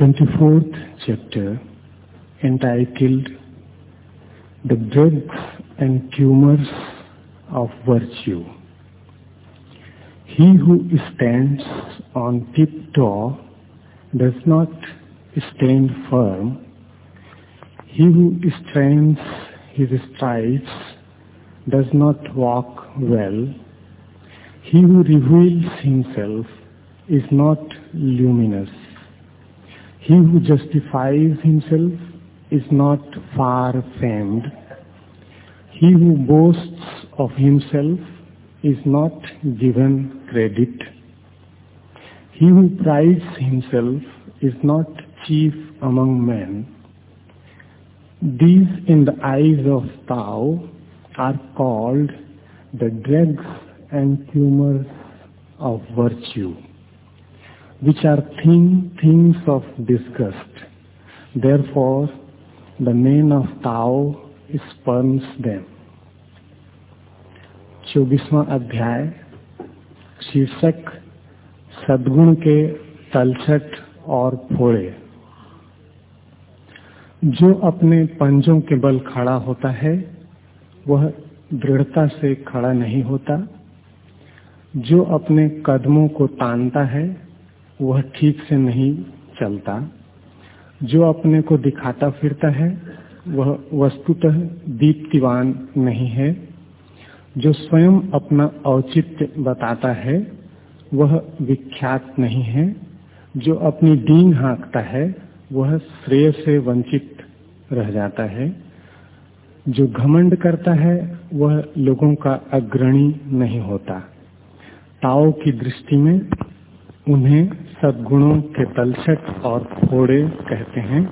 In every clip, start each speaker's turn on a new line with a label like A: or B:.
A: 24th chapter entitled The Drugs and Tumors of Virtue. He who stands on tiptoe does not stand firm. He who strains his strides does not walk well. He who reveals himself is not luminous. He who justifies himself is not far famed. He who boasts of himself is not given credit. He who prides himself is not chief among men. These in the eyes of Tao are called the dregs and tumors of virtue which are thin things of disgust. Therefore, the man of Tao spurns them. चौबीसवां अध्याय शीर्षक सदगुण के तलछट और फोड़े जो अपने पंजों के बल खड़ा होता है वह दृढ़ता से खड़ा नहीं होता जो अपने कदमों को तानता है वह ठीक से नहीं चलता। जो अपने को दिखाता फिरता है, वह वस्तुतः दीप्तिवान नहीं है। जो स्वयं अपना औचित्य बताता है, वह विख्यात नहीं है। जो अपनी डींग हाँकता है, वह श्रेय से वंचित रह जाता है। जो घमंड करता है, वह लोगों का अग्रणी नहीं होता। ताओ की दृष्टि में उन्हें सद्गुणों के तलछट और फोड़े कहते हैं।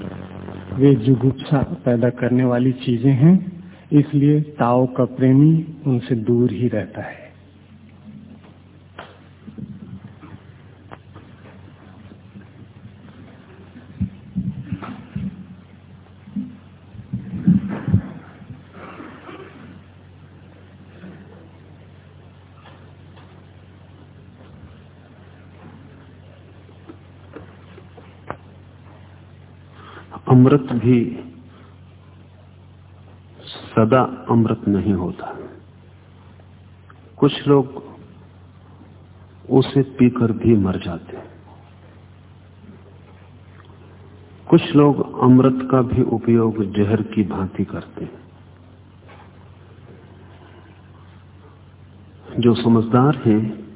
A: वे जुगुप्सा पैदा करने वाली चीज़ें हैं, इसलिए ताओ का प्रेमी उनसे दूर ही रहता है।
B: अमृत भी सदा अमृत नहीं होता। कुछ लोग उसे पीकर भी मर जाते हैं। कुछ लोग अमृत का भी उपयोग जहर की भांति करते हैं। जो समझदार हैं,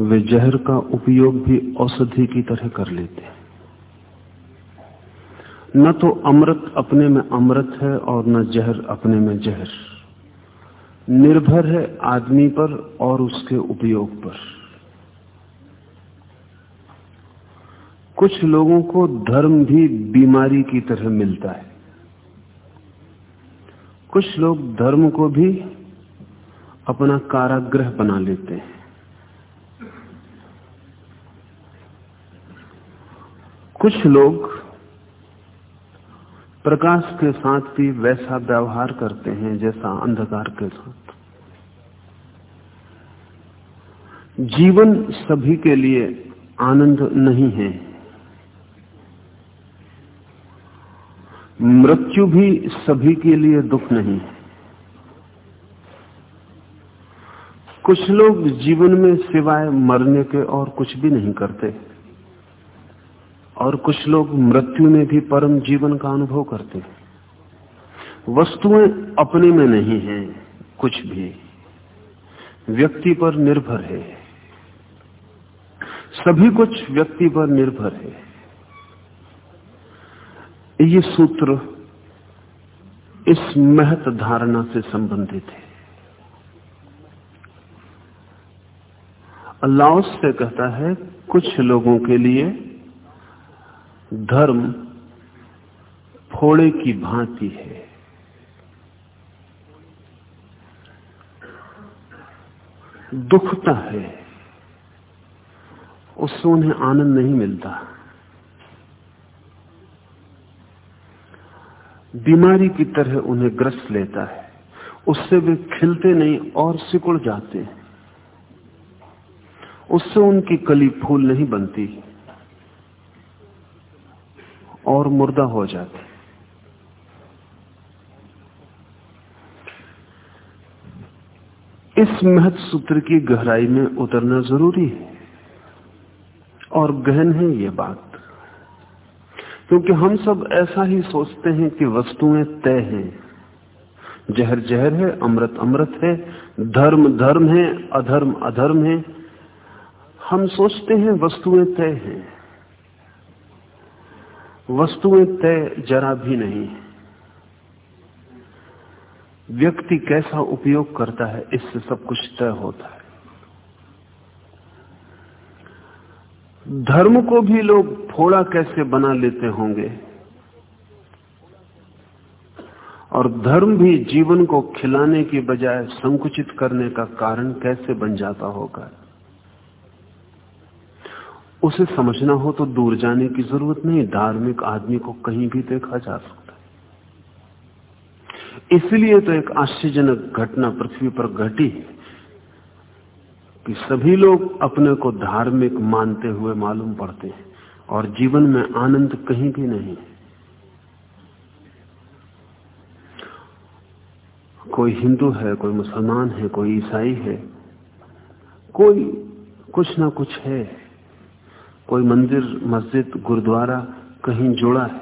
B: वे जहर का उपयोग भी औषधि की तरह कर लेते हैं। न तो अमृत अपने में अमृत है और न जहर अपने में जहर। निर्भर है आदमी पर और उसके उपयोग पर। कुछ लोगों को धर्म भी बीमारी की तरह मिलता है। कुछ लोग धर्म को भी अपना कारागृह बना लेते हैं। कुछ लोग प्रकाश के साथ भी वैसा व्यवहार करते हैं जैसा अंधकार के साथ। जीवन सभी के लिए आनंद नहीं है। मृत्यु भी सभी के लिए दुख नहीं है। कुछ लोग जीवन में सिवाय मरने के और कुछ भी नहीं करते। और कुछ लोग मृत्यु में भी परम जीवन का अनुभव करते हैं। वस्तुएँ अपने में नहीं है, कुछ भी। व्यक्ति पर निर्भर है। सभी कुछ व्यक्ति पर निर्भर है। ये सूत्र इस महत धारणा से संबंधित है। अल्लाह से कहता है, कुछ लोगों के लिए धर्म फोड़े की भांति है। दुखता है। उससे उन्हें आनंद नहीं मिलता। बीमारी की तरह उन्हें ग्रस्त लेता है। उससे वे खिलते नहीं और सिकुड़ जाते हैं। उससे उनकी कली फूल नहीं बनती। और मुर्दा हो जाते इस महत सूत्र की गहराई में उतरना ज़रूरी है। और गहन है ये बात। क्योंकि हम सब ऐसा ही सोचते हैं कि वस्तुएँ तय हैं। जहर जहर है अमृत अमृत है धर्म धर्म है अधर्म अधर्म है। हम सोचते हैं वस्तुएँ तय हैं। वस्तुएँ तय जरा भी नहीं व्यक्ति कैसा उपयोग करता है, इससे सब कुछ तय होता है। धर्म को भी लोग फोड़ा कैसे बना लेते होंगे? और धर्म भी जीवन को खिलाने की बजाय संकुचित करने का कारण कैसे बन जाता होगा? उसे समझना हो तो दूर जाने की ज़रूरत नहीं। धार्मिक आदमी को कहीं भी देखा जा सकता है। इसलिए तो एक आश्चर्यजनक घटना पृथ्वी पर घटी कि सभी लोग अपने को धार्मिक मानते हुए मालूम पड़ते हैं और जीवन में आनंद कहीं भी नहीं कोई हिंदू है, कोई मुसलमान है, कोई ईसाई है, कोई कुछ ना कुछ है। कोई मंदिर, मस्जिद, गुरुद्वारा कहीं जुड़ा है।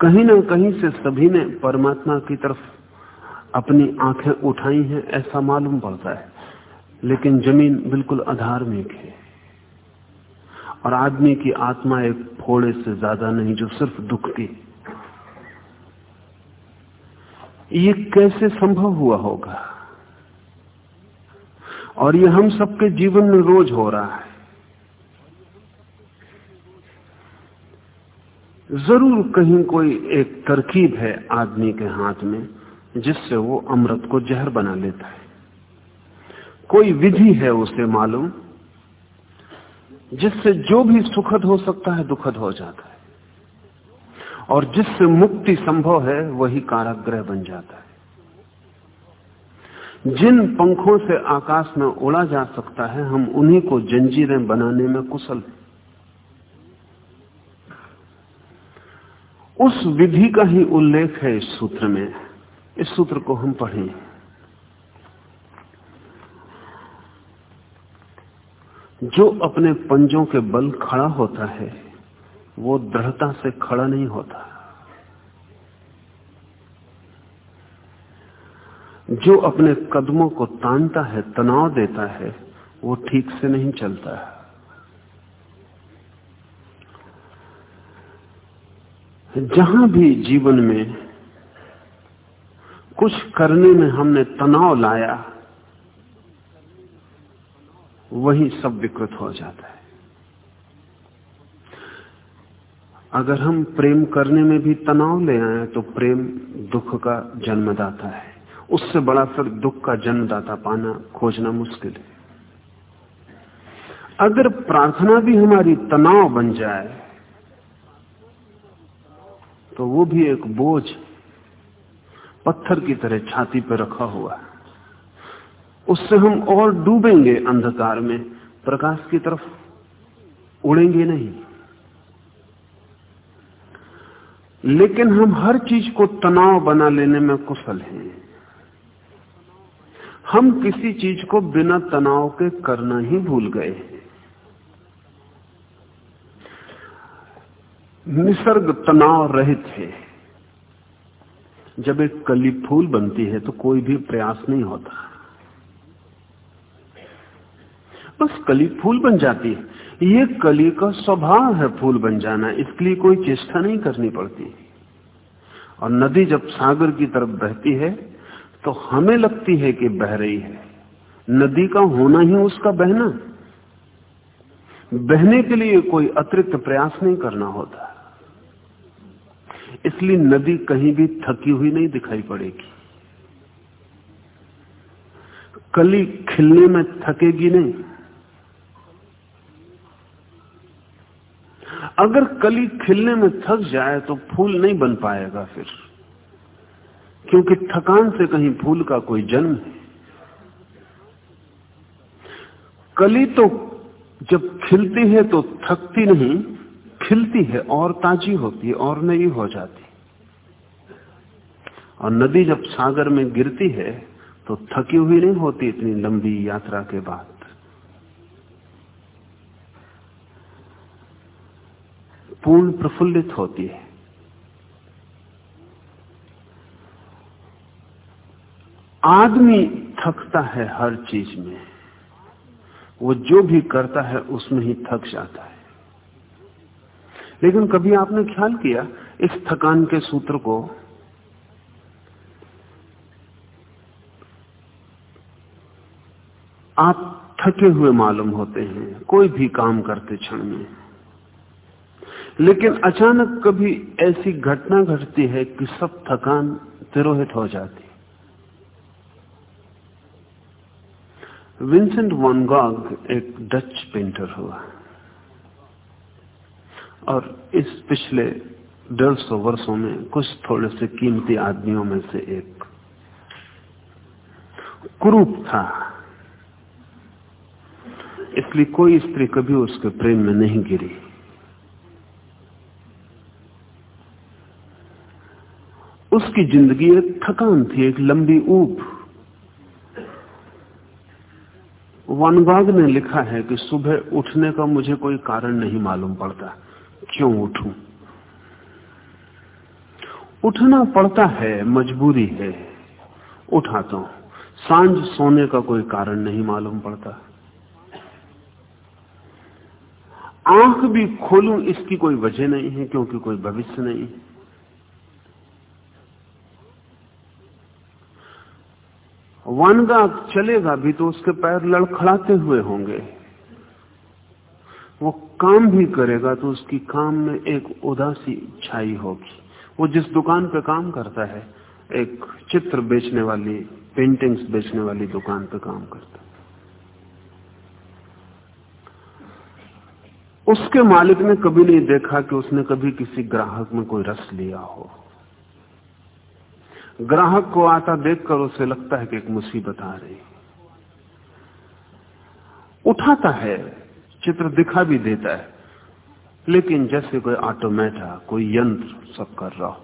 B: कहीं ना कहीं से सभी ने परमात्मा की तरफ़ अपनी आँखें उठाई हैं, ऐसा मालूम पड़ता है। लेकिन ज़मीन बिल्कुल अधार्मिक है। और आदमी की आत्मा एक फोड़े से ज़्यादा नहीं, जो सिर्फ़ दुख की। ये कैसे संभव हुआ होगा? और ये हम सबके जीवन में रोज हो रहा है। ज़रूर कहीं कोई एक तरकीब है आदमी के हाथ में, जिससे वो अमृत को जहर बना लेता है। कोई विधि है उसे मालूम, जिससे जो भी सुखद हो सकता है दुखद हो जाता है। और जिससे मुक्ति संभव है, वही काराग्रह बन जाता है। जिन पंखों से आकाश में उड़ा जा सकता है, हम उन्हीं को जंजीरें बनाने में कुशल हैं। उस विधि का ही उल्लेख है इस सूत्र में। इस सूत्र को हम पढ़ें। जो अपने पंजों के बल खड़ा होता है, वो दृढ़ता से खड़ा नहीं होता। जो अपने कदमों को तानता है, तनाव देता है, वो ठीक से नहीं चलता। है जहाँ भी जीवन में कुछ करने में हमने तनाव लाया, वही सब विकृत हो जाता है। अगर हम प्रेम करने में भी तनाव ले आए तो प्रेम दुख का जन्मदाता है। उससे बड़ा फिर दुख का जन्मदाता पाना, खोजना मुश्किल है। अगर प्रार्थना भी हमारी तनाव बन जाए तो वो भी एक बोझ पत्थर की तरह छाती पर रखा हुआ है। उससे हम और डूबेंगे अंधकार में, प्रकाश की तरफ़ उड़ेंगे नहीं। लेकिन हम हर चीज़ को तनाव बना लेने में कुशल हैं। हम किसी चीज़ को बिना तनाव के करना ही भूल गए हैं। निसर्ग तनाव रहित है। जब एक कली फूल बनती है तो कोई भी प्रयास नहीं होता। बस कली फूल बन जाती है। ये कली का स्वभाव है फूल बन जाना। इसके लिए कोई चेष्टा नहीं करनी पड़ती। और नदी जब सागर की तरफ़ बहती है तो हमें लगती है कि बह रही है। नदी का होना ही उसका बहना। बहने के लिए कोई अतिरिक्त प्रयास नहीं करना होता। इसलिए नदी कहीं भी थकी हुई नहीं दिखाई पड़ेगी। कली खिलने में थकेगी नहीं। अगर कली खिलने में थक जाए तो फूल नहीं बन पाएगा फिर, क्योंकि थकान से कहीं फूल का कोई जन्म है। कली तो जब खिलती है तो थकती नहीं खिलती है और ताजी होती है और नई हो जाती और नदी जब सागर में गिरती है तो थकी हुई नहीं होती इतनी लंबी यात्रा के बाद। पूर्ण प्रफुल्लित होती है। आदमी थकता है हर चीज़ में। वो जो भी करता है, उसमें ही थक जाता है। लेकिन कभी आपने ख्याल किया इस थकान के सूत्र को? आप थके हुए मालूम होते हैं, कोई भी काम करते क्षण में। लेकिन अचानक कभी ऐसी घटना घटती है कि सब थकान तिरोहित हो जाती। विंसेंट वॉन गॉग एक डच पेंटर हुआ। और इस पिछले डेढ़ सौ वर्षों में कुछ थोड़े से कीमती आदमियों में से एक कुरूप था। इसलिए कोई स्त्री कभी उसके प्रेम में नहीं गिरी। उसकी ज़िंदगी एक थकान थी, एक लंबी ऊप वनबाग ने लिखा है कि सुबह उठने का मुझे कोई कारण नहीं मालूम पड़ता। क्यों उठूं? उठना पड़ता है, मजबूरी है। उठाता हूँ। साँझ सोने का कोई कारण नहीं मालूम पड़ता। आँख भी खोलूं, इसकी कोई वजह नहीं है, क्योंकि कोई भविष्य नहीं। वनगा चलेगा भी तो उसके पैर लड़खड़ाते हुए होंगे। काम भी करेगा तो उसकी काम में एक उदासी छाई होगी। वो जिस दुकान पे काम करता है, एक चित्र बेचने वाली पेंटिंग्स बेचने वाली दुकान पे काम करता है। उसके मालिक ने कभी नहीं देखा कि उसने कभी किसी ग्राहक में कोई रस लिया हो। ग्राहक को आता देखकर उसे लगता है कि एक मुसीबत आ रही उठाता है चित्र दिखा भी देता है। लेकिन जैसे कोई ऑटोमेटा कोई यंत्र सब कर रहा हो।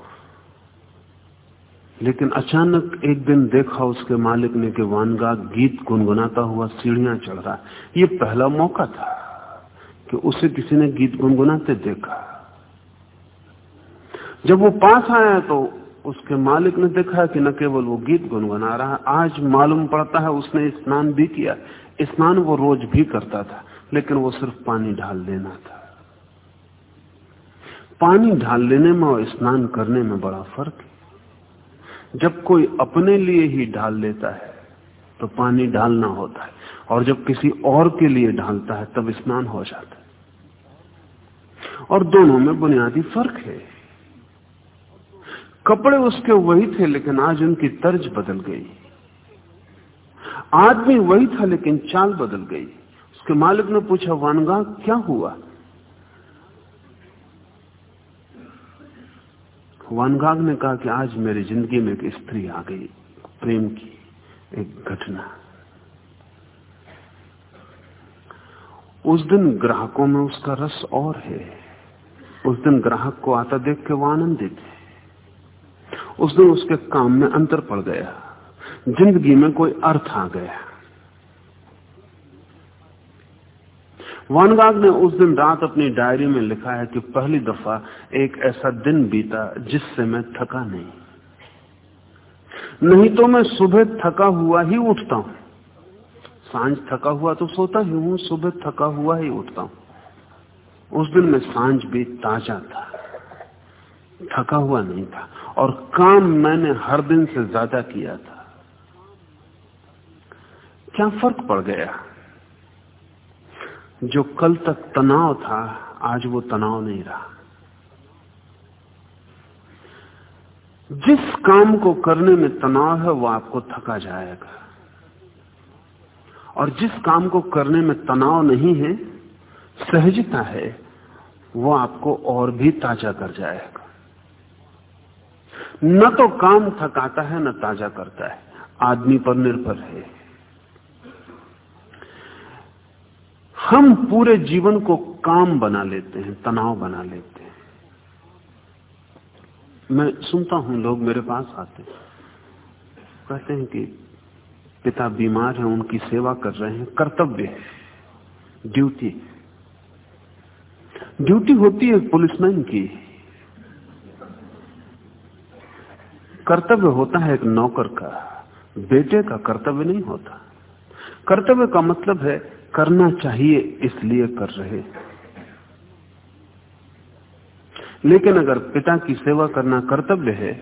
B: लेकिन अचानक एक दिन देखा उसके मालिक ने कि वानगा गीत गुनगुनाता हुआ सीढ़ियाँ चढ़ रहा ये पहला मौका था कि उसे किसी ने गीत गुनगुनाते देखा। जब वो पास आया तो उसके मालिक ने देखा कि न केवल वो गीत गुनगुना रहा आज मालूम पड़ता है उसने स्नान भी किया। स्नान वो रोज भी करता था। लेकिन वो सिर्फ़ पानी ढाल देना था। पानी ढाल लेने में और स्नान करने में बड़ा फ़र्क है। जब कोई अपने लिए ही ढाल लेता है तो पानी ढालना होता है। और जब किसी और के लिए ढालता है, तब स्नान हो जाता है। और दोनों में बुनियादी फ़र्क है। कपड़े उसके वही थे, लेकिन आज उनकी तर्ज बदल गई। आदमी वही था, लेकिन चाल बदल गई। उसके मालिक ने पूछा, वानगा, क्या हुआ? वानगाग ने कहा कि आज मेरी ज़िंदगी में एक स्त्री आ गई, प्रेम की एक घटना। उस दिन ग्राहकों में उसका रस और है। उस दिन ग्राहक को आता देख के वो आनंदित है। उस दिन उसके काम में अंतर पड़ गया। ज़िंदगी में कोई अर्थ आ गया। वानगाग ने उस दिन रात अपनी डायरी में लिखा है कि पहली दफ़ा एक ऐसा दिन बीता जिससे मैं थका नहीं। नहीं तो मैं सुबह थका हुआ ही उठता हूँ। साँझ थका हुआ तो सोता ही हूँ, सुबह थका हुआ ही उठता हूँ। उस दिन में साँझ भी ताज़ा था। थका हुआ नहीं था और काम मैंने हर दिन से ज़्यादा किया था। क्या फ़र्क पड़ गया? जो कल तक तनाव था, आज वो तनाव नहीं रहा। जिस काम को करने में तनाव है, वो आपको थका जाएगा। और जिस काम को करने में तनाव नहीं है, सहजता है, वो आपको और भी ताज़ा कर जाएगा। न तो काम थकाता है, न ताज़ा करता है। आदमी पर निर्भर है। हम पूरे जीवन को काम बना लेते हैं, तनाव बना लेते हैं। मैं सुनता हूँ लोग मेरे पास आते कहते हैं कि पिता बीमार हैं, उनकी सेवा कर रहे हैं, कर्तव्य ड्यूटी ड्यूटी होती है पुलिसमैन की। कर्तव्य होता है एक नौकर का, बेटे का कर्तव्य नहीं होता। कर्तव्य का मतलब है करना चाहिए, इसलिए कर रहे लेकिन अगर पिता की सेवा करना कर्तव्य है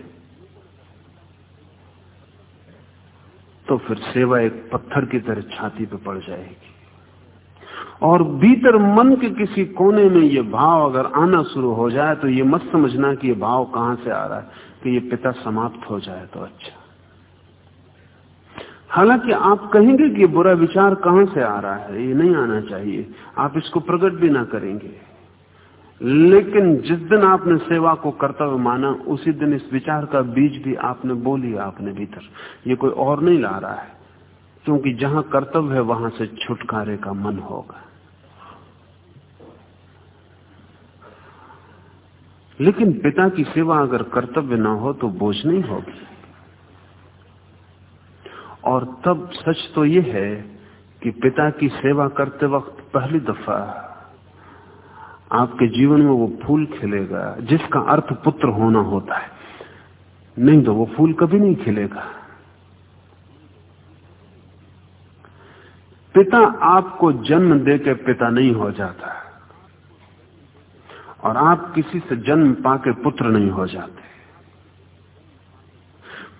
B: तो फिर सेवा एक पत्थर की तरह छाती पे पड़ जाएगी। और भीतर मन के किसी कोने में ये भाव अगर आना शुरू हो जाए तो ये मत समझना कि ये भाव कहाँ से आ रहा है, कि ये पिता समाप्त हो जाए तो अच्छा। हालाँकि आप कहेंगे कि बुरा विचार कहाँ से आ रहा है? ये नहीं आना चाहिए। आप इसको प्रकट भी ना करेंगे। लेकिन जिस दिन आपने सेवा को कर्तव्य माना, उसी दिन इस विचार का बीज भी आपने बोली आपने भीतर। ये कोई और नहीं ला रहा है। क्योंकि जहाँ कर्तव्य है, वहाँ से छुटकारे का मन होगा। लेकिन पिता की सेवा अगर कर्तव्य ना हो तो बोझ नहीं होगी। और तब सच तो यह है कि पिता की सेवा करते वक्त पहली दफ़ा आपके जीवन में वो फूल खिलेगा, जिसका अर्थ पुत्र होना होता है। नहीं तो वो फूल कभी नहीं खिलेगा। पिता आपको जन्म देकर पिता नहीं हो जाता। और आप किसी से जन्म पाके पुत्र नहीं हो जाते।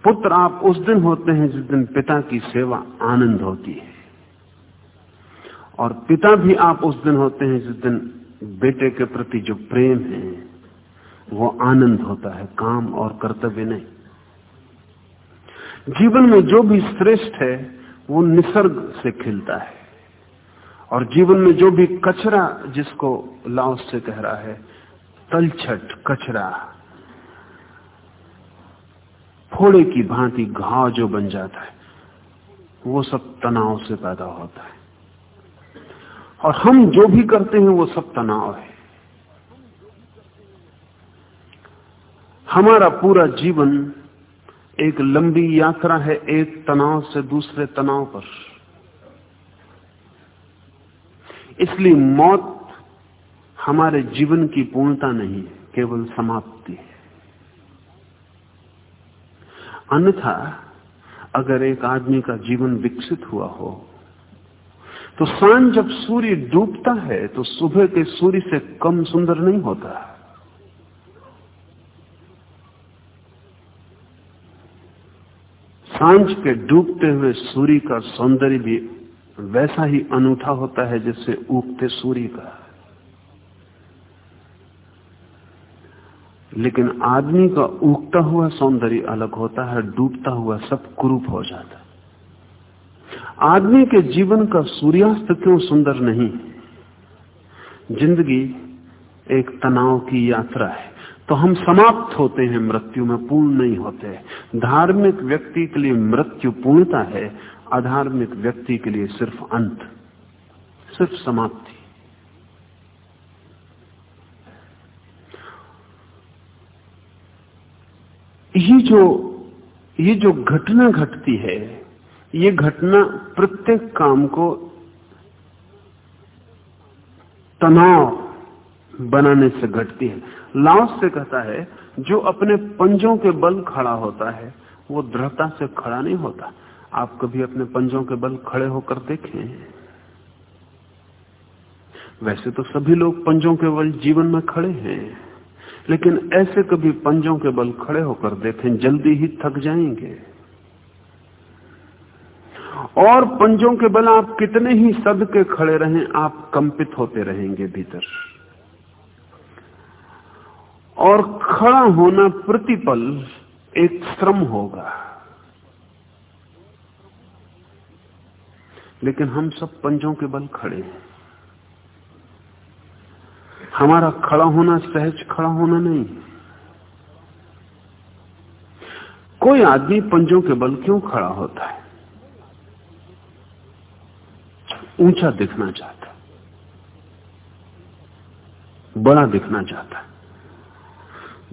B: पुत्र आप उस दिन होते हैं जिस दिन पिता की सेवा आनंद होती है। और पिता भी आप उस दिन होते हैं जिस दिन बेटे के प्रति जो प्रेम है, वो आनंद होता है, काम और कर्तव्य नहीं। जीवन में जो भी श्रेष्ठ है, वो निसर्ग से खिलता है। और जीवन में जो भी कचरा जिसको लाओस से कह रहा है, तलछट, कचरा फोड़े की भांति घाव जो बन जाता है, वो सब तनाव से पैदा होता है। और हम जो भी करते हैं, वो सब तनाव है। हमारा पूरा जीवन एक लंबी यात्रा है, एक तनाव से दूसरे तनाव पर। इसलिए मौत हमारे जीवन की पूर्णता नहीं है, केवल समाप्ति है। अन्यथा अगर एक आदमी का जीवन विकसित हुआ हो तो साँझ जब सूर्य डूबता है तो सुबह के सूर्य से कम सुंदर नहीं होता। साँझ के डूबते हुए सूर्य का सौंदर्य भी वैसा ही अनूठा होता है जैसे उगते सूर्य का। लेकिन आदमी का उगता हुआ सौंदर्य अलग होता है, डूबता हुआ सब कुरूप हो जाता आदमी के जीवन का सूर्यास्त क्यों सुंदर नहीं? ज़िंदगी एक तनाव की यात्रा है। तो हम समाप्त होते हैं, मृत्यु में पूर्ण नहीं होते। धार्मिक व्यक्ति के लिए मृत्यु पूर्णता है, अधार्मिक व्यक्ति के लिए सिर्फ़ अंत, सिर्फ़ समाप्ति। ये जो ये जो घटना घटती है, ये घटना प्रत्येक काम को तनाव बनाने से घटती है। लाओस से कहता है, जो अपने पंजों के बल खड़ा होता है, वो दृढ़ता से खड़ा नहीं होता। आप कभी अपने पंजों के बल खड़े होकर देखें। वैसे तो सभी लोग पंजों के बल जीवन में खड़े हैं। लेकिन ऐसे कभी पंजों के बल खड़े होकर देखें, जल्दी ही थक जाएँगे। और पंजों के बल आप कितने ही सद के खड़े रहें, आप कंपित होते रहेंगे भीतर। और खड़ा होना प्रतिपल एक श्रम होगा। लेकिन हम सब पंजों के बल खड़े हैं। हमारा खड़ा होना सहज, खड़ा होना नहीं। कोई आदमी पंजों के बल क्यों खड़ा होता है? ऊँचा दिखना चाहता बड़ा दिखना चाहता है।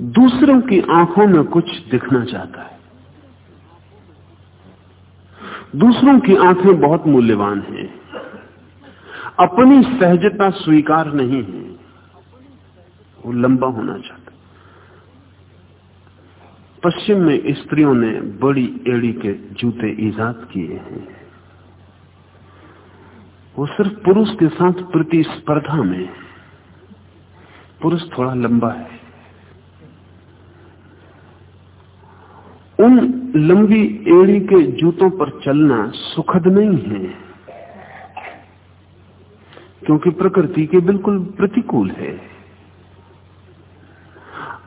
B: दूसरों की आँखों में कुछ दिखना चाहता है। दूसरों की आँखें बहुत मूल्यवान हैं। अपनी सहजता स्वीकार नहीं है। वो लंबा होना चाहता। पश्चिम में स्त्रियों ने बड़ी एड़ी के जूते ईजाद किए हैं। वो सिर्फ़ पुरुष के साथ प्रतिस्पर्धा में पुरुष थोड़ा लंबा है। उन लंबी एड़ी के जूतों पर चलना सुखद नहीं है, क्योंकि प्रकृति के बिल्कुल प्रतिकूल है।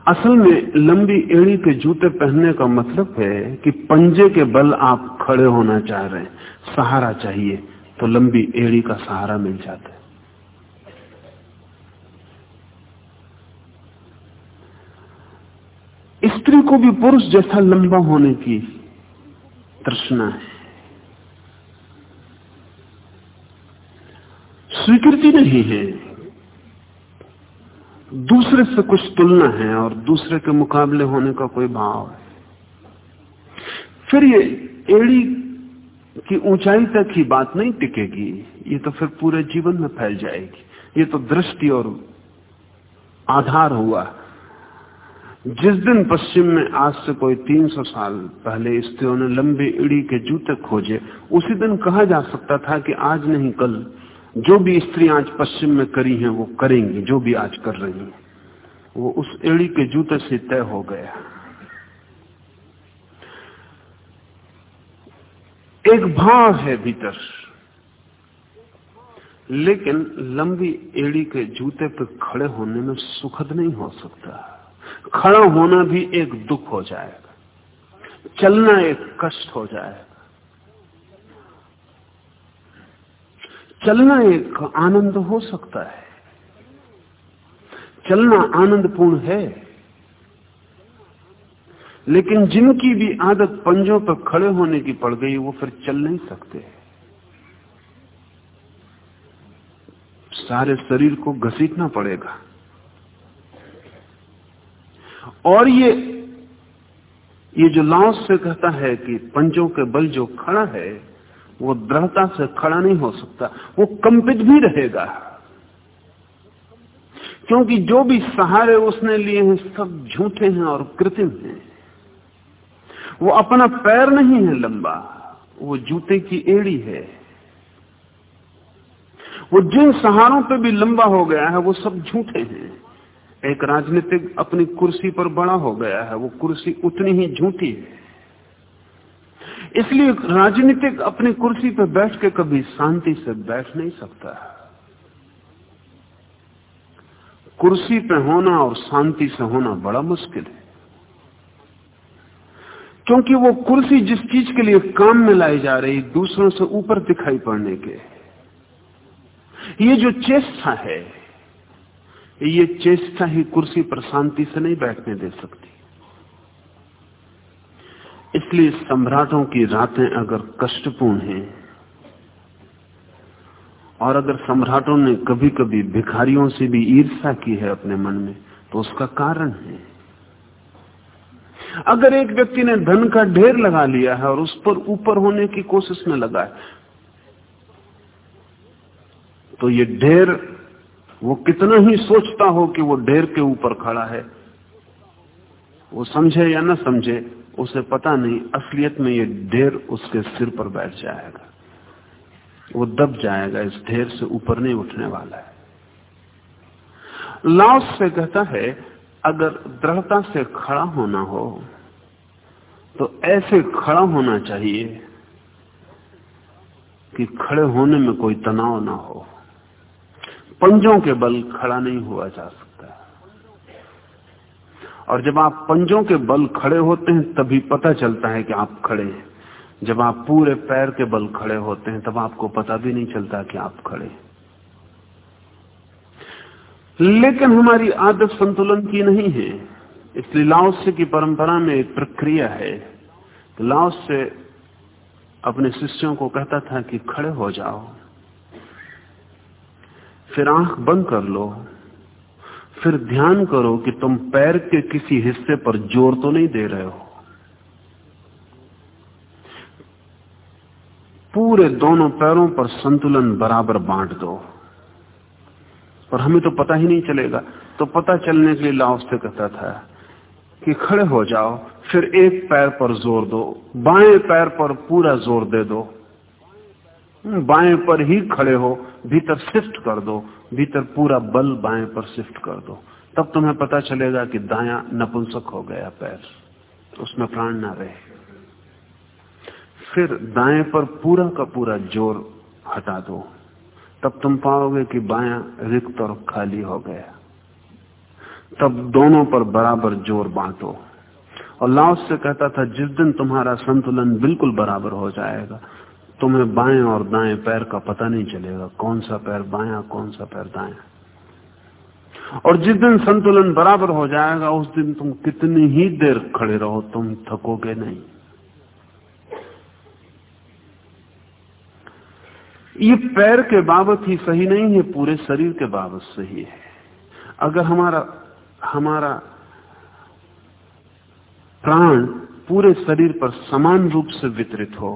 B: असल में लंबी एड़ी के जूते पहनने का मतलब है कि पंजे के बल आप खड़े होना चाह रहे हैं। सहारा चाहिए तो लंबी एड़ी का सहारा मिल जाता है। स्त्री को भी पुरुष जैसा लंबा होने की तृष्णा है। स्वीकृति नहीं है। दूसरे से कुछ तुलना है और दूसरे के मुकाबले होने का कोई भाव है। फिर ये एड़ी की ऊंचाई तक ही बात नहीं टिकेगी, ये तो फिर पूरे जीवन में फैल जाएगी। ये तो दृष्टि और आधार हुआ। जिस दिन पश्चिम में आज से कोई 300 साल पहले स्त्रियों ने लंबे इड़ी के जूते खोजे, उसी दिन कहा जा सकता था कि आज नहीं, कल जो भी स्त्री आज पश्चिम में करी है, वो करेंगी, जो भी आज कर रही है। वो उस एड़ी के जूते से तय हो गया। एक भाव है भीतर, लेकिन लंबी एड़ी के जूते पर खड़े होने में सुखद नहीं हो सकता। खड़ा होना भी एक दुख हो जाएगा। चलना एक कष्ट हो जाएगा। चलना एक आनंद हो सकता है। चलना आनंदपूर्ण है। लेकिन जिनकी भी आदत पंजों पर खड़े होने की पड़ गई, वो फिर चल नहीं सकते। सारे शरीर को घसीटना पड़ेगा। और ये ये जो लाओस से कहता है कि पंजों के बल जो खड़ा है वो दृढ़ता से खड़ा नहीं हो सकता। वो कंपित भी रहेगा। क्योंकि जो भी सहारे उसने लिए हैं, सब झूठे हैं और कृत्रिम हैं। वो अपना पैर नहीं है लंबा, वो जूते की एड़ी है। वो जिन सहारों पे भी लंबा हो गया है, वो सब झूठे हैं। एक राजनीतिक अपनी कुर्सी पर बड़ा हो गया है, वो कुर्सी उतनी ही झूठी है। इसलिए राजनीतिक अपनी कुर्सी पर बैठ के कभी शांति से बैठ नहीं सकता कुर्सी पर होना और शांति से होना बड़ा मुश्किल है। क्योंकि वो कुर्सी जिस चीज़ के लिए काम में लाई जा रही दूसरों से ऊपर दिखाई पड़ने के। ये जो चेष्टा है, ये चेष्टा ही कुर्सी पर शांति से नहीं बैठने दे सकती। इसलिए सम्राटों की रातें अगर कष्टपूर्ण हैं, और अगर सम्राटों ने कभी कभी भिखारियों से भी ईर्षा की है अपने मन में तो उसका कारण है। अगर एक व्यक्ति ने धन का ढेर लगा लिया है और उस पर ऊपर होने की कोशिश में लगा है तो ये ढेर, वो कितना ही सोचता हो कि वो ढेर के ऊपर खड़ा है, वो समझे या ना समझे उसे पता नहीं, असलियत में ये ढेर उसके सिर पर बैठ जाएगा। वो दब जाएगा, इस ढेर से ऊपर नहीं उठने वाला है। लाओस से कहता है, अगर दृढ़ता से खड़ा होना हो तो ऐसे खड़ा होना चाहिए कि खड़े होने में कोई तनाव ना हो। पंजों के बल खड़ा नहीं हुआ जा सकता और जब आप पंजों के बल खड़े होते हैं, तभी पता चलता है कि आप खड़े हैं। जब आप पूरे पैर के बल खड़े होते हैं, तब आपको पता भी नहीं चलता कि आप खड़े लेकिन हमारी आदत संतुलन की नहीं है। इसलिए लाओस्य की परंपरा में एक प्रक्रिया है। लाओस से अपने शिष्यों को कहता था कि खड़े हो जाओ, फिर आँख बंद कर लो। फिर ध्यान करो कि तुम पैर के किसी हिस्से पर ज़ोर तो नहीं दे रहे हो। पूरे दोनों पैरों पर संतुलन बराबर बांट दो। और हमें तो पता ही नहीं चलेगा। तो पता चलने के लिए लाओ से कहता था कि खड़े हो जाओ, फिर एक पैर पर ज़ोर दो, बाएँ पैर पर पूरा ज़ोर दे दो। बाएँ पर ही खड़े हो, भीतर शिफ्ट कर दो, भीतर पूरा बल बाएँ पर शिफ्ट कर दो। तब तुम्हें पता चलेगा कि दाया नपुंसक हो गया पैर, उसमें प्राण ना रहे। फिर दाएँ पर पूरा का पूरा ज़ोर हटा दो। तब तुम पाओगे कि बाया रिक्त और खाली हो गया। तब दोनों पर बराबर ज़ोर बांटो। और लाओस से कहता था, जिस दिन तुम्हारा संतुलन बिल्कुल बराबर हो जाएगा तुम्हें बाएँ और दाएँ पैर का पता नहीं चलेगा, कौन सा पैर बाया कौन सा पैर दाया और जिस दिन संतुलन बराबर हो जाएगा, उस दिन तुम कितनी ही देर खड़े रहो, तुम थकोगे नहीं। ये पैर के बाबत ही सही नहीं है, पूरे शरीर के बाबत सही है। अगर हमारा हमारा प्राण पूरे शरीर पर समान रूप से वितरित हो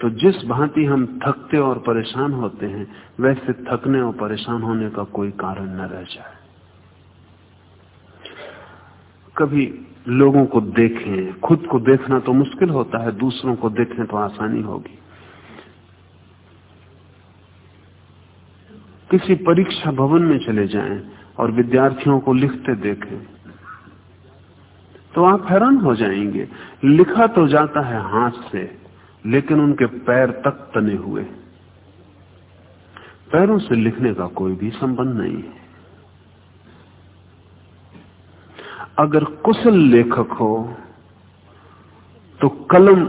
B: तो जिस भांति हम थकते और परेशान होते हैं, वैसे थकने और परेशान होने का कोई कारण न रह जाए। कभी लोगों को देखें, खुद को देखना तो मुश्किल होता है, दूसरों को देखें तो आसानी होगी। किसी परीक्षा भवन में चले जाएँ और विद्यार्थियों को लिखते देखें तो आप हैरान हो जाएँगे। लिखा तो जाता है हाथ से लेकिन उनके पैर तक तने हुए। पैरों से लिखने का कोई भी संबंध नहीं है। अगर कुशल लेखक हो तो कलम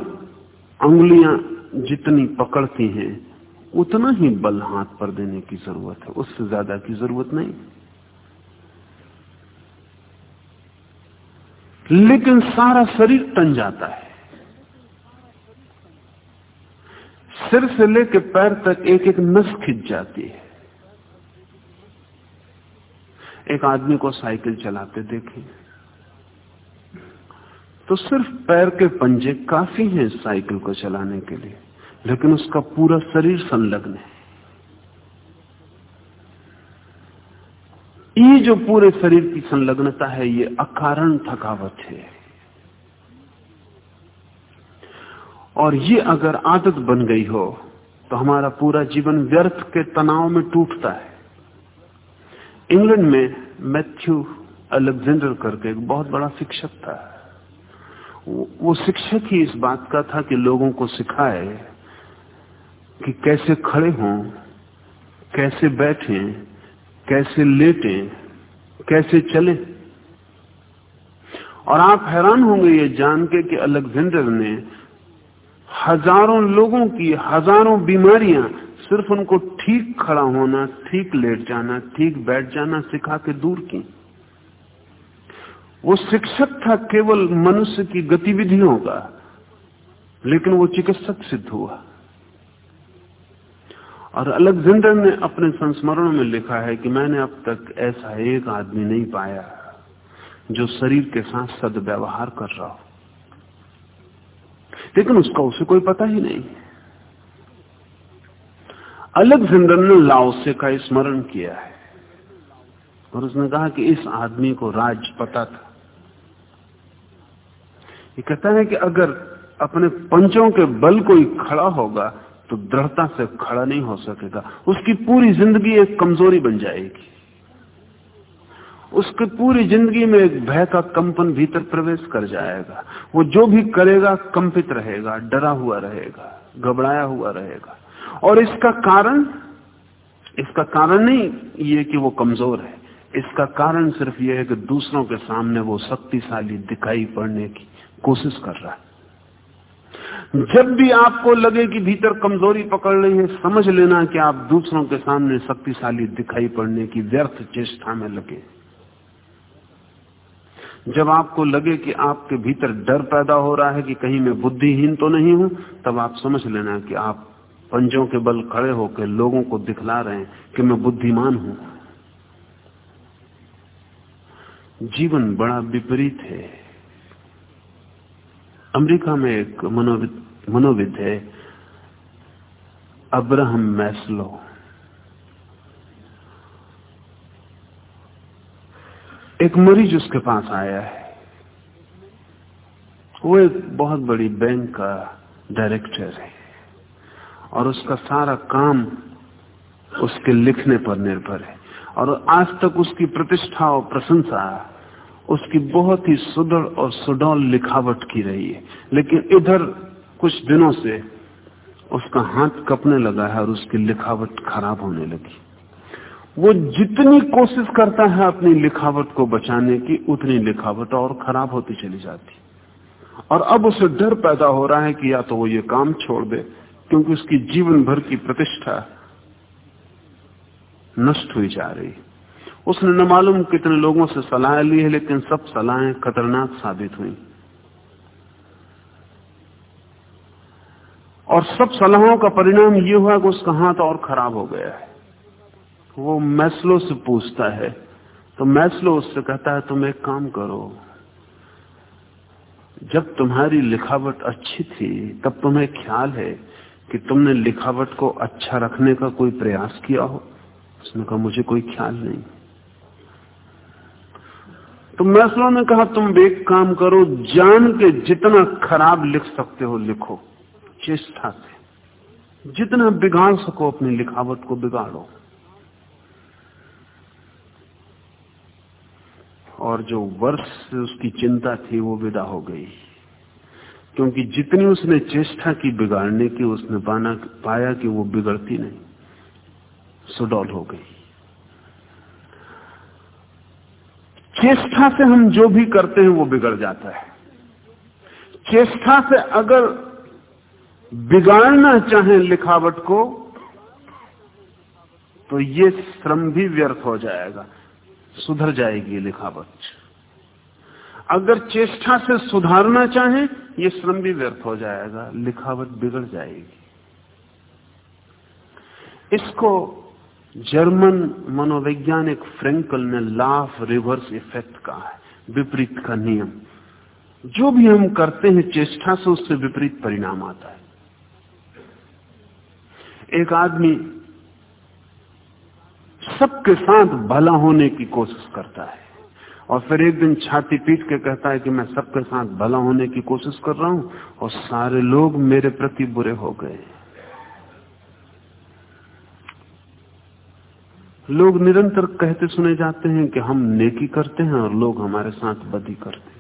B: अंगुलियाँ जितनी पकड़ती हैं, उतना ही बल हाथ पर देने की ज़रूरत है। उससे ज़्यादा की ज़रूरत नहीं। लेकिन सारा शरीर तन जाता है। सिर से लेकर पैर तक एक एक नस खिंच जाती है। एक आदमी को साइकिल चलाते देखें। तो सिर्फ़ पैर के पंजे काफ़ी हैं साइकिल को चलाने के लिए, लेकिन उसका पूरा शरीर संलग्न है। ये जो पूरे शरीर की संलग्नता है, ये अकारण थकावट है। और ये अगर आदत बन गई हो तो हमारा पूरा जीवन व्यर्थ के तनाव में टूटता है। इंग्लैंड में मैथ्यू अलेक्जेंडर करके एक बहुत बड़ा शिक्षक था। वो शिक्षक ही इस बात का था कि लोगों को सिखाए कि कैसे खड़े हों, कैसे बैठें, कैसे लेटें, कैसे चले। और आप हैरान होंगे ये जान के कि अलेक्जेंडर ने हज़ारों लोगों की, हज़ारों बीमारियाँ, सिर्फ़ उनको ठीक खड़ा होना, ठीक लेट जाना, ठीक बैठ जाना सिखा के दूर की। वो शिक्षक था, केवल मनुष्य की गतिविधियों का लेकिन वो चिकित्सक सिद्ध हुआ। और अलेक्जेंडर ने अपने संस्मरणों में लिखा है कि मैंने अब तक ऐसा एक आदमी नहीं पाया जो शरीर के साथ सदव्यवहार कर रहा हो। लेकिन उसका उसे कोई पता ही नहीं। अलेक्जेंडर ने लाओसे का स्मरण किया है। और उसने कहा कि इस आदमी को राज पता था। ये कहता है कि अगर अपने पंचों के बल कोई खड़ा होगा तो दृढ़ता से खड़ा नहीं हो सकेगा। उसकी पूरी ज़िंदगी एक कमज़ोरी बन जाएगी। उसकी पूरी ज़िंदगी में एक भय का कंपन भीतर प्रवेश कर जाएगा। वो जो भी करेगा, कंपित रहेगा, डरा हुआ रहेगा, घबराया हुआ रहेगा। और इसका कारण इसका कारण नहीं ये कि वो कमज़ोर है। इसका कारण सिर्फ़ यह है कि दूसरों के सामने वो शक्तिशाली दिखाई पड़ने की कोशिश कर रहा है। जब भी आपको लगे कि भीतर कमज़ोरी पकड़ रही है, समझ लेना कि आप दूसरों के सामने शक्तिशाली दिखाई पड़ने की व्यर्थ चेष्टा में लगे जब आपको लगे कि आपके भीतर डर पैदा हो रहा है कि कहीं मैं बुद्धिहीन तो नहीं हूँ, तब आप समझ लेना कि आप पंजों के बल खड़े होकर लोगों को दिखला रहे हैं कि मैं बुद्धिमान हूँ। जीवन बड़ा विपरीत है। अमेरिका में एक मनोविद मनोविद है, अब्राहम मैस्लो। एक मरीज़ उसके पास आया है। वो एक बहुत बड़ी बैंक का डायरेक्टर है। और उसका सारा काम उसके लिखने पर निर्भर है। और आज तक उसकी प्रतिष्ठा और प्रशंसा उसकी बहुत ही सुदृढ़ और सुडौल लिखावट की रही है। लेकिन इधर कुछ दिनों से उसका हाथ कपने लगा है और उसकी लिखावट खराब होने लगी। वो जितनी कोशिश करता है अपनी लिखावट को बचाने की, उतनी लिखावट और खराब होती चली जाती। और अब उसे डर पैदा हो रहा है कि या तो वो ये काम छोड़ दे, क्योंकि उसकी जीवन भर की प्रतिष्ठा नष्ट हुई जा रही। उसने न मालूम कितने लोगों से सलाह ली है, लेकिन सब सलाहें खतरनाक साबित हुई। और सब सलाहों का परिणाम ये हुआ कि उसका हाथ और खराब हो गया है। वो मैस्लो से पूछता है। तो मैस्लो उससे कहता है, तुम एक काम करो। जब तुम्हारी लिखावट अच्छी थी, तब तुम्हें ख्याल है कि तुमने लिखावट को अच्छा रखने का कोई प्रयास किया हो। उसने कहा, मुझे कोई ख्याल नहीं। तो मैसलो ने कहा, तुम एक काम करो, जान के जितना खराब लिख सकते हो, लिखो। चेष्टा से। जितना बिगाड़ सको, अपनी लिखावट को बिगाड़ो। और जो वर्ष से उसकी चिंता थी वो विदा हो गई। क्योंकि जितनी उसने चेष्टा की बिगाड़ने की, उसने पाना, पाया कि वो बिगड़ती नहीं, सुडौल हो गई। चेष्टा से हम जो भी करते हैं वो बिगड़ जाता है। चेष्टा से अगर बिगाड़ना चाहें लिखावट को तो ये श्रम भी व्यर्थ हो जाएगा। सुधर जाएगी लिखावट। अगर चेष्टा से सुधारना चाहें, ये श्रम भी व्यर्थ हो जाएगा, लिखावट बिगड़ जाएगी। इसको जर्मन मनोवैज्ञानिक फ्रेंकल ने लाफ रिवर्स इफ़ेक्ट कहा है, विपरीत का नियम। जो भी हम करते हैं, चेष्टा से उससे विपरीत परिणाम आता है। एक आदमी सबके साथ भला होने की कोशिश करता है। और फिर एक दिन छाती पीट के कहता है कि मैं सबके साथ भला होने की कोशिश कर रहा हूँ, और सारे लोग मेरे प्रति बुरे हो गए। लोग निरंतर कहते सुने जाते हैं कि हम नेकी करते हैं और लोग हमारे साथ बदी करते हैं।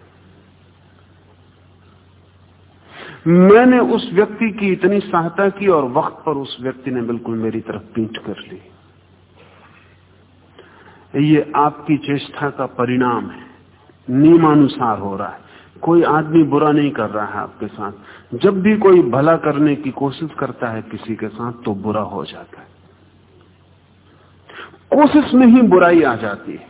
B: मैंने उस व्यक्ति की इतनी सहायता की और वक्त पर उस व्यक्ति ने बिल्कुल मेरी तरफ़ पीट कर ली। ये आपकी चेष्टा का परिणाम है। नियमानुसार हो रहा है। कोई आदमी बुरा नहीं कर रहा है आपके साथ। जब भी कोई भला करने की कोशिश करता है किसी के साथ तो बुरा हो जाता है। कोशिश में ही बुराई आ जाती है।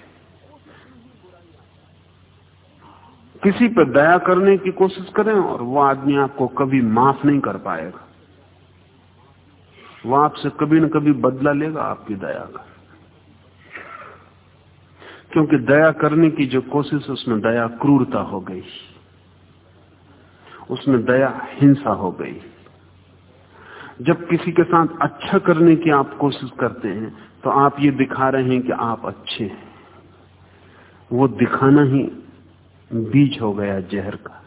B: किसी पर दया करने की कोशिश करें और वो आदमी आपको कभी माफ़ नहीं कर पाएगा। वो आपसे कभी न कभी बदला लेगा आपकी दया का। क्योंकि दया करने की जो कोशिश, उसमें दया क्रूरता हो गई। उसमें दया हिंसा हो गई। जब किसी के साथ अच्छा करने की आप कोशिश करते हैं तो आप ये दिखा रहे हैं कि आप अच्छे हैं। वो दिखाना ही बीज हो गया जहर का।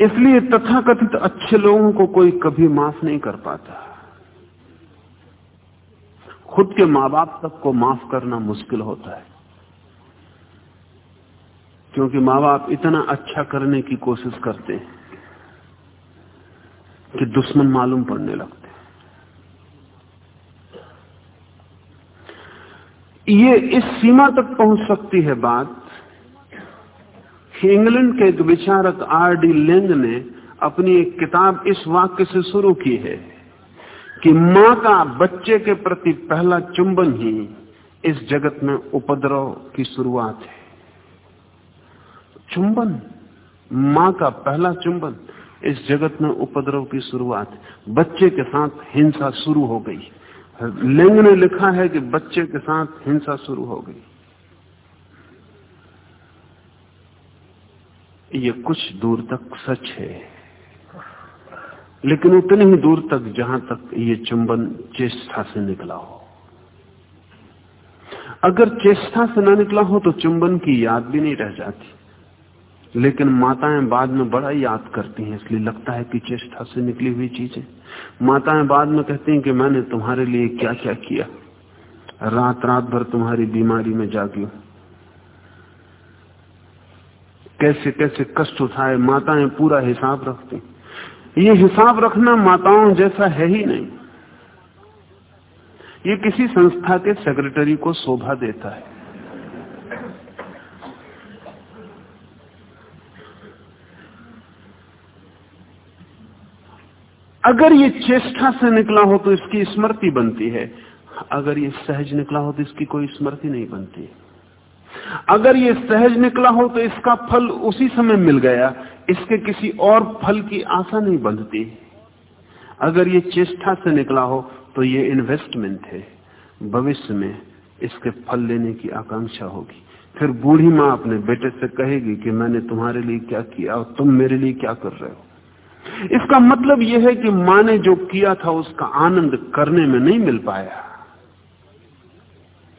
B: इसलिए तथाकथित अच्छे लोगों को कोई कभी माफ़ नहीं कर पाता। खुद के माँ बाप तक को माफ़ करना मुश्किल होता है। क्योंकि माँ बाप इतना अच्छा करने की कोशिश करते हैं कि दुश्मन मालूम पड़ने लगते ये इस सीमा तक पहुँच सकती है बात इंग्लैंड के एक विचारक आर डी लेंग ने अपनी एक किताब इस वाक्य से शुरू की है। कि माँ का बच्चे के प्रति पहला चुंबन ही इस जगत में उपद्रव की शुरुआत है। चुंबन, माँ का पहला चुंबन इस जगत में उपद्रव की शुरुआत। बच्चे के साथ हिंसा शुरू हो गई। लिंग ने लिखा है कि बच्चे के साथ हिंसा शुरू हो गई। ये कुछ दूर तक सच है। लेकिन उतनी ही दूर तक जहाँ तक ये चुंबन चेष्टा से निकला हो। अगर चेष्टा से ना निकला हो तो चुंबन की याद भी नहीं रह जाती। लेकिन माताएँ बाद में बड़ा याद करती हैं, इसलिए लगता है कि चेष्टा से निकली हुई चीज़ें। माताएँ बाद में कहती हैं कि मैंने तुम्हारे लिए क्या क्या? किया रात रात भर तुम्हारी बीमारी में जागी हूँ। कैसे कैसे कष्ट उठाए, माताएँ पूरा हिसाब रखती। ये हिसाब रखना माताओं जैसा है ही नहीं। ये किसी संस्था के सेक्रेटरी को शोभा देता है। अगर ये चेष्टा से निकला हो तो इसकी स्मृति बनती है। अगर ये सहज निकला हो तो इसकी कोई स्मृति नहीं बनती। अगर ये सहज निकला हो तो इसका फल उसी समय मिल गया। इसके किसी और फल की आशा नहीं बंधती। अगर ये चेष्टा से निकला हो तो ये इन्वेस्टमेंट है। भविष्य में इसके फल लेने की आकांक्षा होगी। फिर बूढ़ी माँ अपने बेटे से कहेगी कि मैंने तुम्हारे लिए क्या किया और तुम मेरे लिए क्या कर रहे हो। इसका मतलब यह है कि माँ ने जो किया था, उसका आनंद करने में नहीं मिल पाया।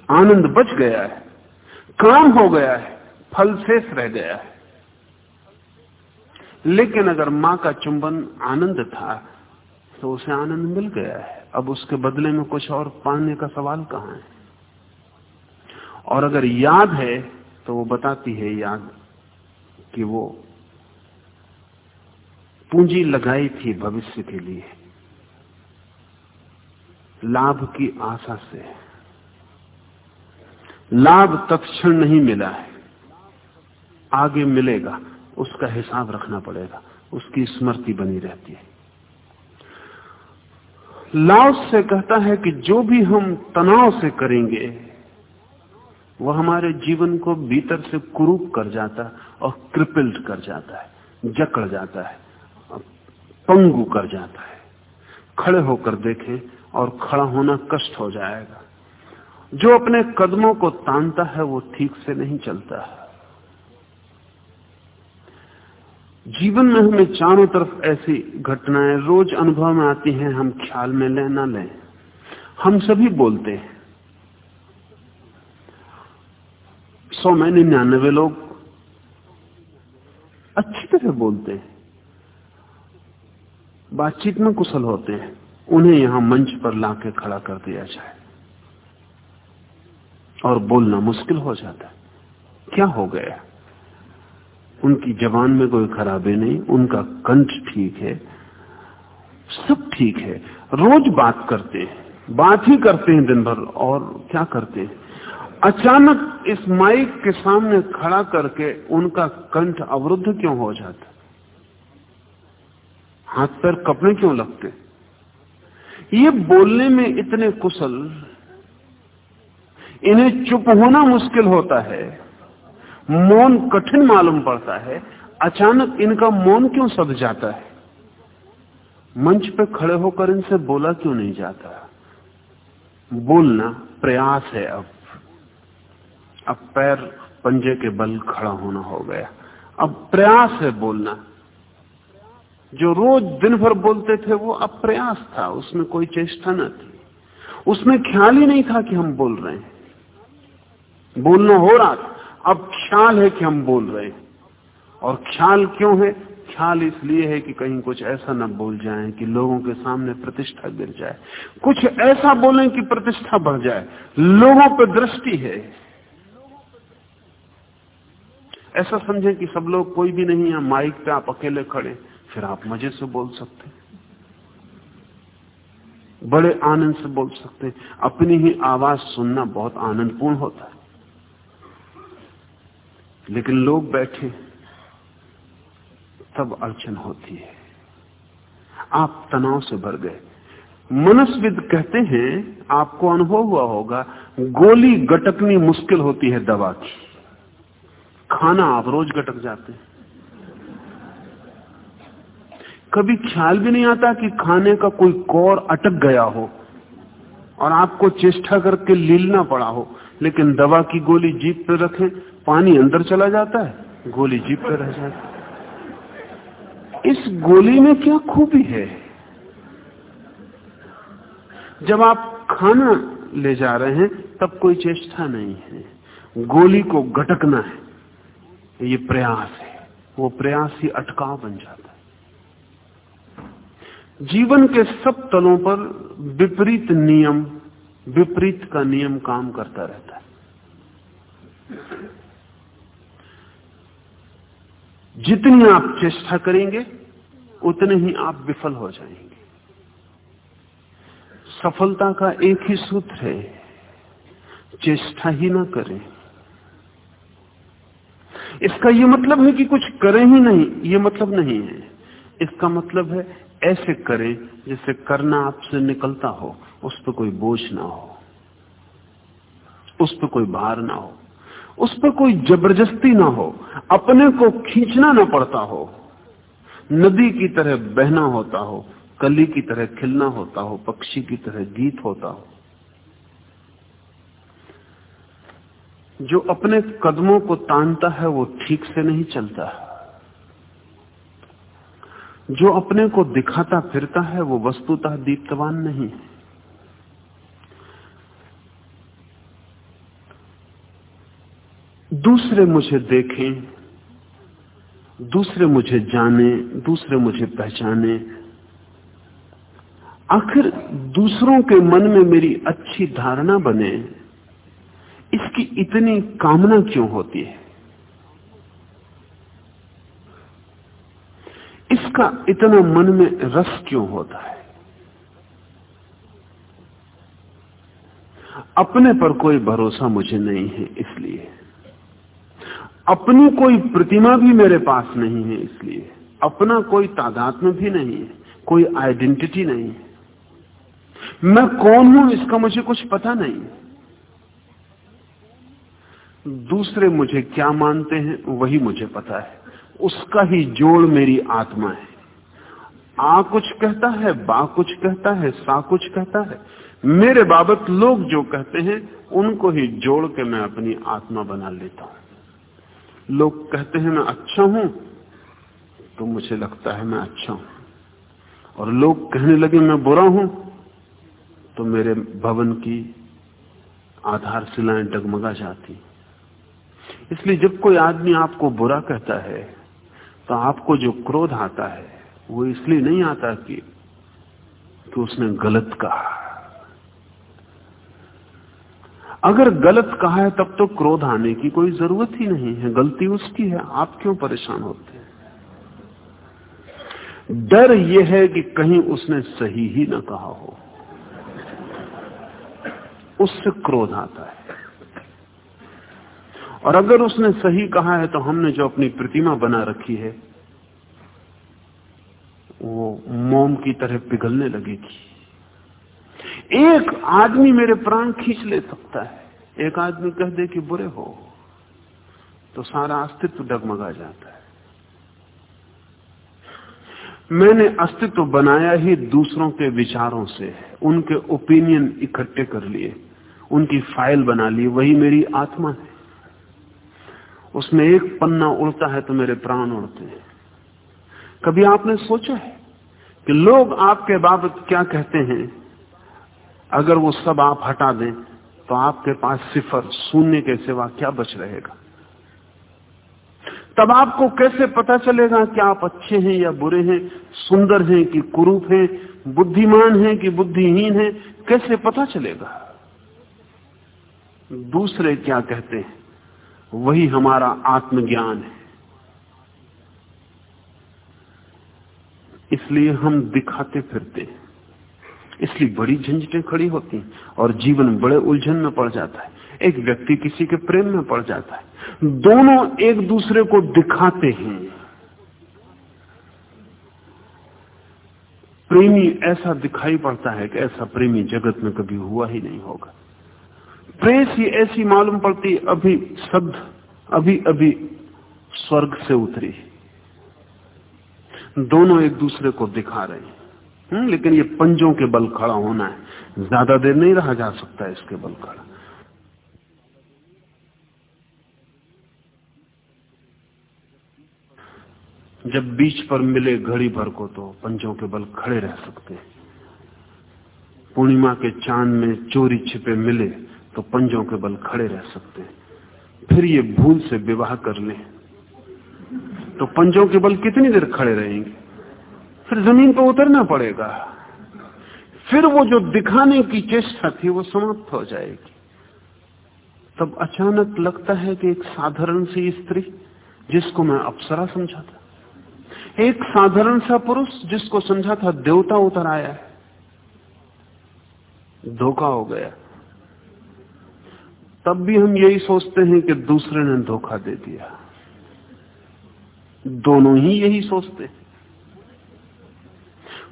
B: आनंद बच गया है। काम हो गया है। फल शेष रह गया है। लेकिन अगर माँ का चुंबन आनंद था तो उसे आनंद मिल गया है। अब उसके बदले में कुछ और पाने का सवाल कहाँ है? और अगर याद है तो वो बताती है याद कि वो पूंजी लगाई थी भविष्य के लिए, लाभ की आशा से। लाभ तत्क्षण नहीं मिला है, आगे मिलेगा। उसका हिसाब रखना पड़ेगा। उसकी स्मृति बनी रहती है। लाओस से कहता है कि जो भी हम तनाव से करेंगे, वह हमारे जीवन को भीतर से कुरूप कर जाता और क्रिपिल्ड कर जाता है, जकड़ जाता है, पंगु कर जाता है। खड़े होकर देखें और खड़ा होना कष्ट हो जाएगा। जो अपने कदमों को तानता है, वो ठीक से नहीं चलता है। जीवन में हमें चारों तरफ़ ऐसी घटनाएँ, रोज अनुभव में आती हैं, हम ख्याल में लें, ना लें। हम सभी बोलते हैं। सौ में निन्यानवे लोग अच्छी तरह बोलते हैं। बातचीत में कुशल होते हैं। उन्हें यहाँ मंच पर लाके खड़ा कर दिया जाए। और बोलना मुश्किल हो जाता है। क्या हो गया? उनकी जबान में कोई खराबी नहीं, उनका कंठ ठीक है, सब ठीक है। रोज बात करते हैं, बात ही करते हैं दिन भर, और क्या करते हैं? अचानक इस माइक के सामने खड़ा करके उनका कंठ अवरुद्ध क्यों हो जाता? हाथ पैर कपड़े क्यों लगते? ये बोलने में इतने कुशल, इन्हें चुप होना मुश्किल होता है। मौन कठिन मालूम पड़ता है। अचानक इनका मौन क्यों सद जाता है? मंच पे खड़े होकर इनसे बोला क्यों नहीं जाता? बोलना प्रयास है अब। अब पैर पंजे के बल खड़ा होना हो गया। अब प्रयास है बोलना। जो रोज दिन भर बोलते थे, वो अब प्रयास था। उसमें कोई चेष्टा न थी। उसमें ख्याल ही नहीं था कि हम बोल रहे हैं। बोलना हो रहा था। अब ख्याल है कि हम बोल रहे हैं। और ख्याल क्यों है? ख्याल इसलिए है कि कहीं कुछ ऐसा न बोल जाए कि लोगों के सामने प्रतिष्ठा गिर जाए। कुछ ऐसा बोले कि प्रतिष्ठा बढ़ जाए। लोगों पर दृष्टि है। ऐसा समझे कि सब लोग कोई भी नहीं है, माइक पे आप अकेले खड़े, फिर आप मज़े से बोल सकते बड़े आनंद से बोल सकते अपनी ही आवाज़ सुनना बहुत आनंदपूर्ण होता है। लेकिन लोग बैठे, तब अड़चन होती है। आप तनाव से भर गए। मनस्विद कहते हैं, आपको अनुभव हुआ होगा, गोली गटकनी मुश्किल होती है दवा की। खाना आप रोज गटक जाते हैं। कभी ख्याल भी नहीं आता कि खाने का कोई कौर अटक गया हो और आपको चेष्टा करके लीलना पड़ा हो, लेकिन दवा की गोली जीप पर रखें पानी अंदर चला जाता है, गोली जीप पे रह जाती है। इस गोली में क्या खूबी है? जब आप खाना ले जा रहे हैं, तब कोई चेष्टा नहीं है। गोली को घटकना है। ये प्रयास है। वो प्रयास ही अटकाव बन जाता है। जीवन के सब तलों पर विपरीत नियम, विपरीत का नियम काम करता रहता है। जितनी आप चेष्टा करेंगे, उतने ही आप विफल हो जाएँगे। सफलता का एक ही सूत्र है, चेष्टा ही ना करें। इसका यह मतलब है कि कुछ करें ही नहीं, ये मतलब नहीं है। इसका मतलब है, ऐसे करें जिससे करना आपसे निकलता हो, उस पर कोई बोझ ना हो, उस पर कोई भार ना हो। उस पर कोई ज़बरदस्ती ना हो, अपने को खींचना ना पड़ता हो, नदी की तरह बहना होता हो, कली की तरह खिलना होता हो, पक्षी की तरह गीत होता हो। जो अपने कदमों को तानता है, वो ठीक से नहीं चलता। है जो अपने को दिखाता फिरता है, वो वस्तुतः दीप्तवान नहीं है। दूसरे मुझे देखें, दूसरे मुझे जाने, दूसरे मुझे पहचाने। आखिर दूसरों के मन में मेरी अच्छी धारणा बने, इसकी इतनी कामना क्यों होती है? इसका इतना मन में रस क्यों होता है? अपने पर कोई भरोसा मुझे नहीं है, इसलिए। अपनी कोई प्रतिमा भी मेरे पास नहीं है इसलिए। अपना कोई तादात्म भी नहीं है, कोई आइडेंटिटी नहीं है। मैं कौन हूँ इसका मुझे कुछ पता नहीं। दूसरे मुझे क्या मानते हैं, वही मुझे पता है। उसका ही जोड़ मेरी आत्मा है। आ कुछ कहता है, बा कुछ कहता है, सा कुछ कहता है। मेरे बाबत लोग जो कहते हैं, उनको ही जोड़ के मैं अपनी आत्मा बना लेता हूँ। लोग कहते हैं मैं अच्छा हूँ। तो मुझे लगता है मैं अच्छा हूँ। और लोग कहने लगे मैं बुरा हूँ। तो मेरे भवन की आधारशिलाएँ डगमगा जाती। इसलिए जब कोई आदमी आपको बुरा कहता है तो आपको जो क्रोध आता है वो इसलिए नहीं आता कि, कि उसने गलत कहा। अगर गलत कहा है, तब तो क्रोध आने की कोई ज़रूरत ही नहीं है। गलती उसकी है। आप क्यों परेशान होते हैं? डर यह है कि कहीं उसने सही ही ना कहा हो। उससे क्रोध आता है। और अगर उसने सही कहा है तो हमने जो अपनी प्रतिमा बना रखी है, वो मोम की तरह पिघलने लगेगी। एक आदमी मेरे प्राण खींच ले सकता है। एक आदमी कह दे कि बुरे हो तो सारा अस्तित्व डगमगा जाता है। मैंने अस्तित्व बनाया ही दूसरों के विचारों से उनके ओपिनियन इकट्ठे कर लिए, उनकी फ़ाइल बना ली, वही मेरी आत्मा है। उसमें एक पन्ना उड़ता है तो मेरे प्राण उड़ते हैं। कभी आपने सोचा है कि लोग आपके बाबत क्या कहते हैं? अगर वो सब आप हटा दें तो आपके पास सिफर, शून्य के सिवा क्या बच रहेगा? तब आपको कैसे पता चलेगा कि आप अच्छे हैं या बुरे हैं, सुंदर हैं कि कुरूप हैं, बुद्धिमान हैं कि बुद्धिहीन हैं, कैसे पता चलेगा? दूसरे क्या कहते हैं? वही हमारा आत्मज्ञान है। इसलिए हम दिखाते फिरते हैं। इसलिए बड़ी झंझटें खड़ी होती हैं और जीवन बड़े उलझन में पड़ जाता है। एक व्यक्ति किसी के प्रेम में पड़ जाता है। दोनों एक दूसरे को दिखाते हैं। प्रेमी ऐसा दिखाई पड़ता है कि ऐसा प्रेमी जगत में कभी हुआ ही नहीं होगा। प्रेस ही ऐसी मालूम पड़ती, अभी शब्द, अभी अभी स्वर्ग से उतरी। दोनों एक दूसरे को दिखा रहे हैं। लेकिन ये पंजों के बल खड़ा होना है। ज़्यादा देर नहीं रहा जा सकता इसके बल खड़ा। जब बीच पर मिले घड़ी भर को तो पंजों के बल खड़े रह सकते हैं। पूर्णिमा के चाँद में चोरी छिपे मिले तो पंजों के बल खड़े रह सकते हैं। फिर ये भूल से विवाह कर ले। तो पंजों के बल कितनी देर खड़े रहेंगे? फिर ज़मीन पर उतरना पड़ेगा। फिर वो जो दिखाने की चेष्टा थी, वो समाप्त हो जाएगी। तब अचानक लगता है कि एक साधारण सी स्त्री, जिसको मैं अप्सरा समझा था, एक साधारण सा पुरुष, जिसको समझा था देवता उतर आया है। धोखा हो गया। तब भी हम यही सोचते हैं कि दूसरे ने धोखा दे दिया। दोनों ही यही सोचते हैं।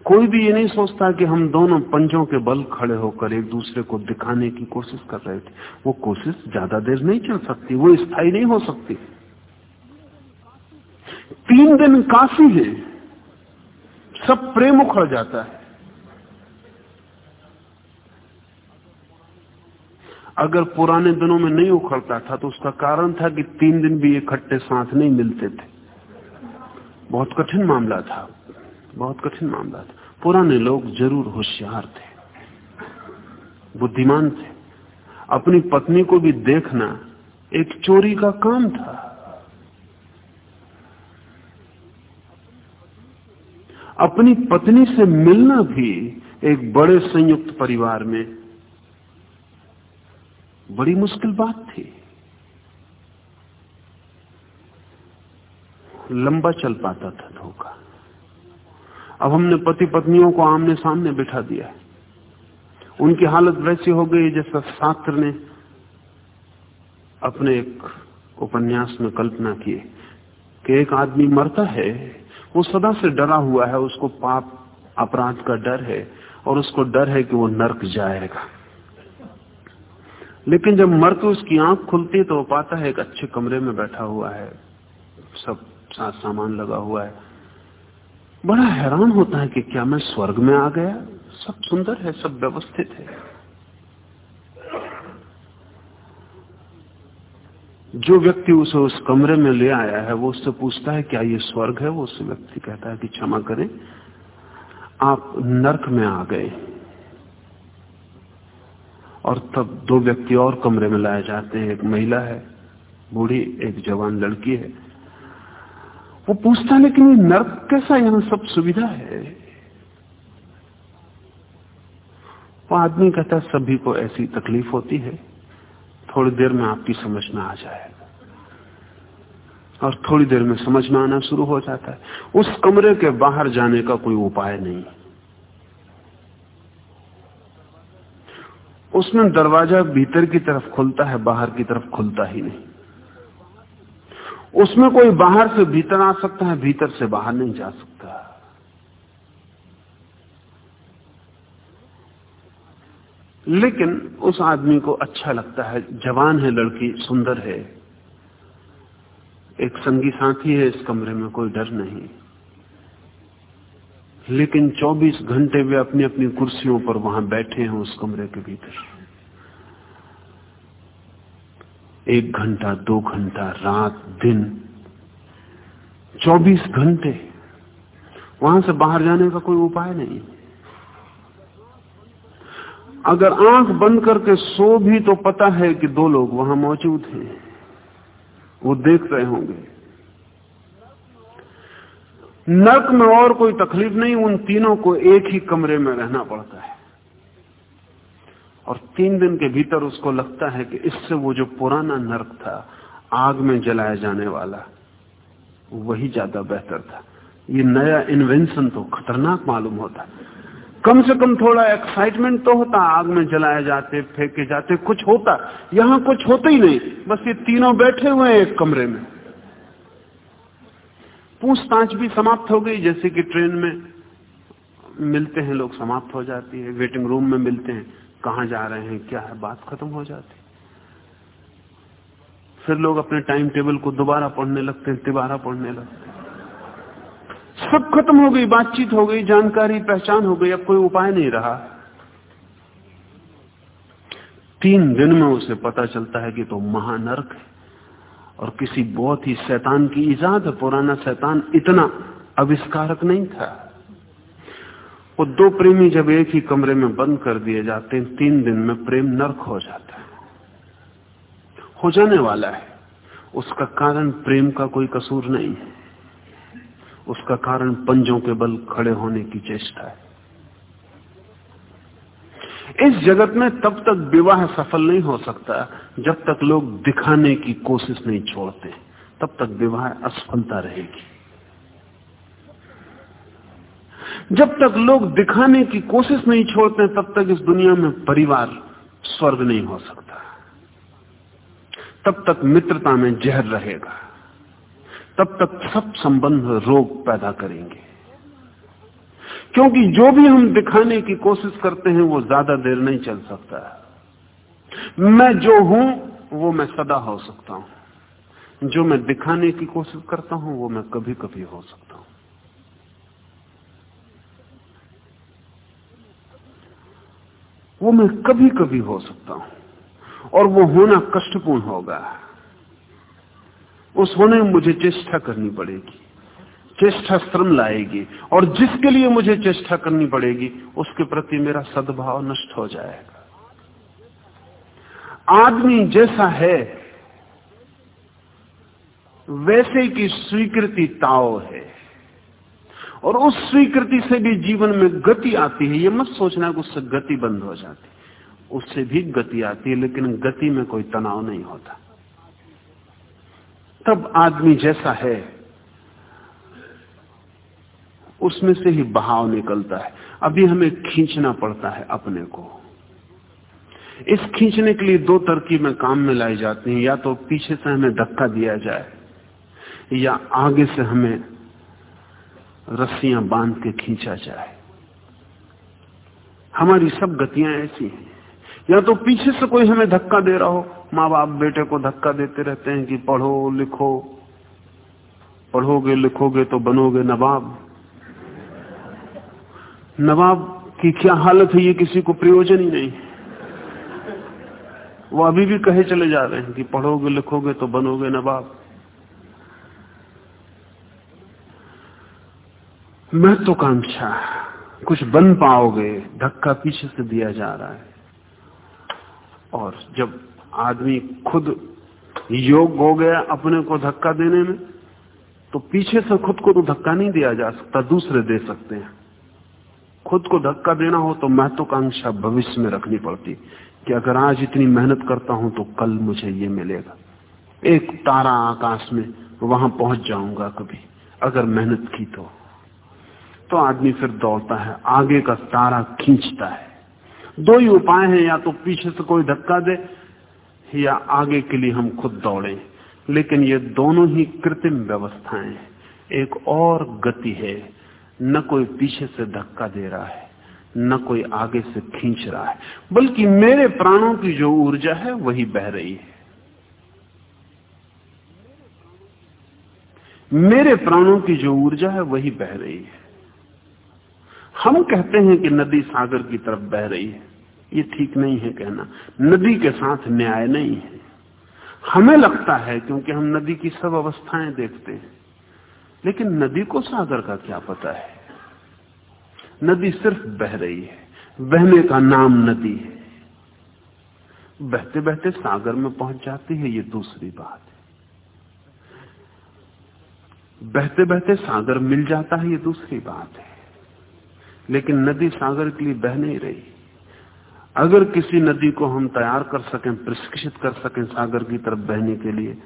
B: कोई भी ये नहीं सोचता कि हम दोनों पंजों के बल खड़े होकर एक दूसरे को दिखाने की कोशिश कर रहे थे। वो कोशिश ज़्यादा देर नहीं चल सकती, वो स्थायी नहीं हो सकती। तीन दिन काफ़ी है। सब प्रेम उखड़ जाता है। अगर पुराने दिनों में नहीं उखड़ता था तो उसका कारण था कि तीन दिन भी इकट्ठे साथ नहीं मिलते थे। बहुत कठिन मामला था। बहुत कठिन मामला था। पुराने लोग ज़रूर होशियार थे, बुद्धिमान थे। अपनी पत्नी को भी देखना एक चोरी का काम था। अपनी पत्नी से मिलना भी एक बड़े संयुक्त परिवार में बड़ी मुश्किल बात थी। लंबा चल पाता था धोखा। अब हमने पति पत्नियों को आमने सामने बिठा दिया है। उनकी हालत वैसी हो गई जैसा शास्त्र ने अपने एक उपन्यास में कल्पना की कि एक आदमी मरता है, वो सदा से डरा हुआ है, उसको पाप, अपराध का डर है और उसको डर है कि वो नर्क जाएगा। लेकिन जब मर के उसकी आँख खुलती है तो वो पाता है एक अच्छे कमरे में बैठा हुआ है, सब साथ सामान लगा हुआ है। बड़ा हैरान होता है कि क्या मैं स्वर्ग में आ गया? सब सुंदर है, सब व्यवस्थित है। जो व्यक्ति उसे उस कमरे में ले आया है, वो उससे पूछता है, क्या ये स्वर्ग है? वो उस व्यक्ति कहता है कि क्षमा करें, आप नरक में आ गए। और तब दो व्यक्ति और कमरे में लाए जाते हैं। एक महिला है, बूढ़ी, एक जवान लड़की है। वो पूछता लेकिन ये नर्क कैसा यहाँ सब सुविधा है? वो आदमी कहता, सभी को ऐसी तकलीफ़ होती है, थोड़ी देर में आपकी समझ में आ जाएगा और थोड़ी देर में समझ में आना शुरू हो जाता है। उस कमरे के बाहर जाने का कोई उपाय नहीं। उसमें दरवाज़ा भीतर की तरफ़ खुलता है, बाहर की तरफ़ खुलता ही नहीं। उसमें कोई बाहर से भीतर आ सकता है, भीतर से बाहर नहीं जा सकता। लेकिन उस आदमी को अच्छा लगता है, जवान है, लड़की, सुंदर है। एक संगी साथी है, इस कमरे में कोई डर नहीं। लेकिन 24 घंटे वे अपनी अपनी कुर्सियों पर वहाँ बैठे हैं, उस कमरे के भीतर। एक घंटा, दो घंटा, रात, दिन 24 घंटे, वहाँ से बाहर जाने का कोई उपाय नहीं। अगर आँख बंद करके सो भी तो पता है कि दो लोग वहाँ मौजूद हैं। वो देख रहे होंगे। नर्क में और कोई तकलीफ़ नहीं, उन तीनों को एक ही कमरे में रहना पड़ता है। और तीन दिन के भीतर उसको लगता है कि इससे वो जो पुराना नर्क था, आग में जलाया जाने वाला, वही ज़्यादा बेहतर था। ये नया इन्वेंशन तो खतरनाक मालूम होता। कम से कम थोड़ा एक्साइटमेंट तो होता, आग में जलाए जाते, फेंके जाते, कुछ होता। यहाँ कुछ होता ही नहीं, बस ये तीनों बैठे हुए हैं एक कमरे में। पूछताछ भी समाप्त हो गई, जैसे कि ट्रेन में मिलते हैं, लोग समाप्त हो जाती है वेटिंग रूम में मिलते हैं। कहा जा रहे हैं, क्या है, बात खत्म हो जाती। फिर लोग अपने टाइम टेबल को दोबारा पढ़ने लगते हैं, तिबारा पढ़ने लगते हैं। सब खत्म हो गई, बातचीत हो गई, जानकारी, पहचान हो गई, अब कोई उपाय नहीं रहा। तीन दिन में उसे पता चलता है कि तो महानर्क है और किसी बहुत ही शैतान की ईजाद है। पुराना शैतान इतना आविष्कारक नहीं था। वो दो प्रेमी जब एक ही कमरे में बंद कर दिए जाते हैं, तीन दिन में प्रेम नरक हो जाता है। हो जाने वाला है। उसका कारण प्रेम का कोई कसूर नहीं है। उसका कारण पंजों के बल खड़े होने की चेष्टा है। इस जगत में तब तक विवाह सफल नहीं हो सकता, जब तक लोग दिखाने की कोशिश नहीं छोड़ते, तब तक विवाह असफलता रहेगी। जब तक लोग दिखाने की कोशिश नहीं छोड़ते तब तक इस दुनिया में परिवार स्वर्ग नहीं हो सकता। तब तक मित्रता में जहर रहेगा। तब तक सब संबंध रोग पैदा करेंगे। क्योंकि जो भी हम दिखाने की कोशिश करते हैं, वो ज़्यादा देर नहीं चल सकता। मैं जो हूँ, वो मैं सदा हो सकता हूँ। जो मैं दिखाने की कोशिश करता हूँ, वो मैं कभी कभी हो सकता हूँ वो मैं कभी कभी हो सकता हूँ। और वो होना कष्टपूर्ण होगा। उस होने में मुझे चेष्टा करनी पड़ेगी। चेष्टा श्रम लाएगी। और जिसके लिए मुझे चेष्टा करनी पड़ेगी, उसके प्रति मेरा सद्भाव नष्ट हो जाएगा। आदमी जैसा है, वैसे की स्वीकृति ताव है। और उस स्वीकृति से भी जीवन में गति आती है। ये मत सोचना कि उससे गति बंद हो जाती। उससे भी गति आती है, लेकिन गति में कोई तनाव नहीं होता। तब आदमी जैसा है, उसमें से ही बहाव निकलता है। अभी हमें खींचना पड़ता है अपने को। इस खींचने के लिए दो तरकीबें काम में लाई जाती हैं। या तो पीछे से हमें धक्का दिया जाए, या आगे से हमें रस्सियाँ बाँध के खींचा जाए। हमारी सब गतियाँ ऐसी हैं। या तो पीछे से कोई हमें धक्का दे रहा हो माँ बाप बेटे को धक्का देते रहते हैं कि पढ़ो, लिखो। पढ़ोगे, लिखोगे तो बनोगे नवाब। नवाब की क्या हालत है, ये किसी को प्रयोजन ही नहीं। वो अभी भी कहे चले जा रहे हैं कि पढ़ोगे, लिखोगे तो बनोगे नवाब। महत्वाकांक्षा कुछ बन पाओगे, धक्का पीछे से दिया जा रहा है। और जब आदमी खुद योग हो गया अपने को धक्का देने में तो पीछे से खुद को तो धक्का नहीं दिया जा सकता, दूसरे दे सकते हैं। खुद को धक्का देना हो तो महत्वाकांक्षा भविष्य में रखनी पड़ती। कि अगर आज इतनी मेहनत करता हूँ तो कल मुझे ये मिलेगा। एक तारा आकाश में, वहाँ पहुँच जाऊँगा कभी, अगर मेहनत की तो। तो आदमी फिर दौड़ता है, आगे का तारा खींचता है। दो ही उपाय हैं, या तो पीछे से कोई धक्का दे, या आगे के लिए हम खुद दौड़े। लेकिन ये दोनों ही कृत्रिम व्यवस्थाएँ एक और गति है, न कोई पीछे से धक्का दे रहा है, न कोई आगे से खींच रहा है, बल्कि मेरे प्राणों की जो ऊर्जा है, वही बह रही है। मेरे प्राणों की जो ऊर्जा है, वही बह रही है। हम कहते हैं कि नदी सागर की तरफ़ बह रही है। ये ठीक नहीं है कहना। नदी के साथ न्याय नहीं है। हमें लगता है, क्योंकि हम नदी की सब अवस्थाएँ देखते हैं। लेकिन नदी को सागर का क्या पता है? नदी सिर्फ़ बह रही है। बहने का नाम नदी है। बहते बहते सागर में पहुँच जाती है, ये दूसरी बात है। बहते बहते सागर मिल जाता है, ये दूसरी बात है। लेकिन नदी सागर के लिए बह नहीं रही। अगर किसी नदी को हम तैयार कर सकें, प्रशिक्षित कर सकें सागर की तरफ़ बहने के लिए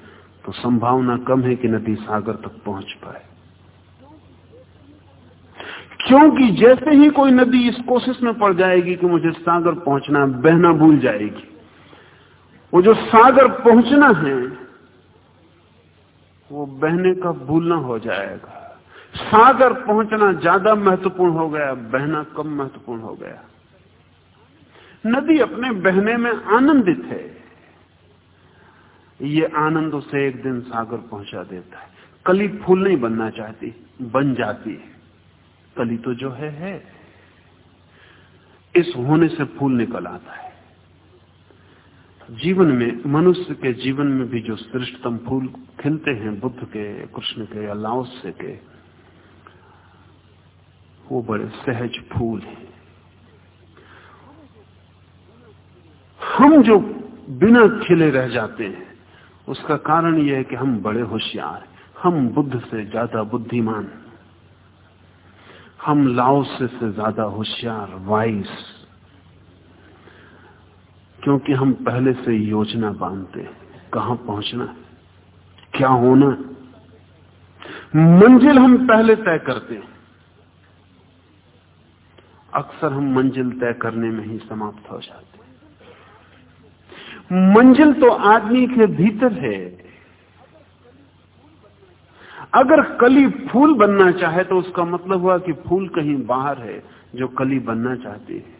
B: तो संभावना कम है कि नदी सागर तक पहुँच पाए। क्योंकि जैसे ही कोई नदी इस कोशिश में पड़ जाएगी कि मुझे सागर पहुँचना, बहना भूल जाएगी। वो जो सागर पहुँचना है, वो बहने का भूलना हो जाएगा। सागर पहुँचना ज़्यादा महत्वपूर्ण हो गया, बहना कम महत्वपूर्ण हो गया। नदी अपने बहने में आनंदित है। ये आनंद उसे एक दिन सागर पहुँचा देता है। कली फूल नहीं बनना चाहती, बन जाती है। कली तो जो है है। इस होने से फूल निकल आता है। जीवन में, मनुष्य के जीवन में भी जो श्रेष्ठतम फूल खिलते हैं, बुद्ध के, कृष्ण के या लाओस्य के वो बड़े सहज फूल हैं। हम जो बिना खिले रह जाते हैं, उसका कारण यह है कि हम बड़े होशियार हम बुद्ध से ज़्यादा बुद्धिमान हम लाओस से ज़्यादा होशियार, वाइस। क्योंकि हम पहले से योजना बांधते कहा पहुँचना क्या होना मंजिल हम पहले तय करते हैं। अक्सर हम मंजिल तय करने में ही समाप्त हो जाते मंजिल तो आदमी के भीतर है। अगर कली फूल बनना चाहे तो उसका मतलब हुआ कि फूल कहीं बाहर है, जो कली बनना चाहती है।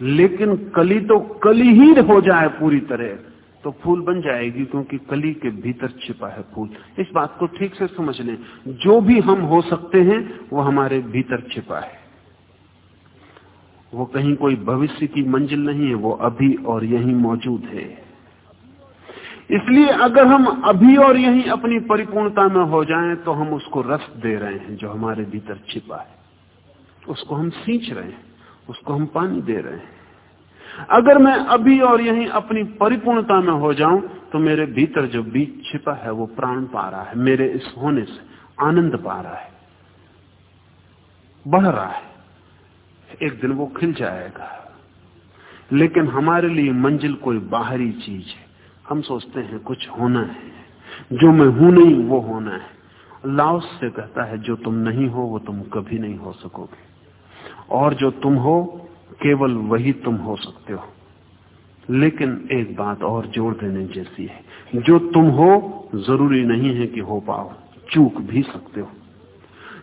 B: लेकिन कली तो कली ही हो जाए पूरी तरह। तो फूल बन जाएगी क्योंकि कली के भीतर छिपा है फूल। इस बात को ठीक से समझ लें। जो भी हम हो सकते हैं, वो हमारे भीतर छिपा है। वो कहीं कोई भविष्य की मंजिल नहीं है, वो अभी और यहीं मौजूद है। इसलिए अगर हम अभी और यहीं अपनी परिपूर्णता में हो जाएँ तो हम उसको रस दे रहे हैं, जो हमारे भीतर छिपा है। उसको हम सींच रहे हैं, उसको हम पानी दे रहे हैं। अगर मैं अभी और यहीं अपनी परिपूर्णता में हो जाऊँ तो मेरे भीतर जो बीज छिपा है, वो प्राण पा रहा है, मेरे इस होने से आनंद पा रहा है, बढ़ रहा है। एक दिन वो खिल जाएगा। लेकिन हमारे लिए मंजिल कोई बाहरी चीज़ है। हम सोचते हैं कुछ होना है। जो मैं हूँ नहीं, वो होना है। लाओस से कहता है, जो तुम नहीं हो, वो तुम कभी नहीं हो सकोगे। और जो तुम हो केवल वही तुम हो सकते हो। लेकिन एक बात और जोड़ देने जैसी है। जो तुम हो, ज़रूरी नहीं है कि हो पाओ। चूक भी सकते हो।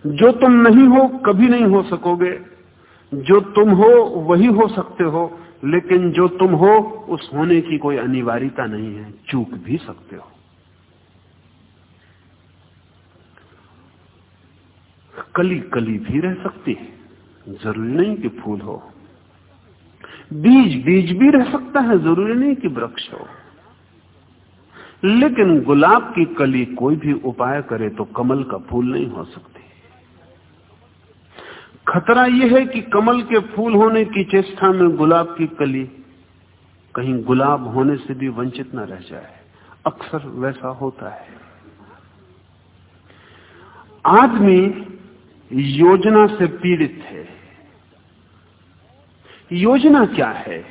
B: जो तुम नहीं हो, कभी नहीं हो सकोगे। जो तुम हो, वही हो सकते हो। लेकिन जो तुम हो, उस होने की कोई अनिवार्यता नहीं है। चूक भी सकते हो। कली कली भी रह सकती है। ज़रूरी नहीं कि फूल हो। बीज बीज भी रह सकता है, ज़रूरी नहीं कि वृक्ष हो। लेकिन गुलाब की कली कोई भी उपाय करे तो कमल का फूल नहीं हो सकती। खतरा यह है कि कमल के फूल होने की चेष्टा में गुलाब की कली कहीं गुलाब होने से भी वंचित न रह जाए। अक्सर वैसा होता है। आदमी योजना से पीड़ित है। योजना क्या है?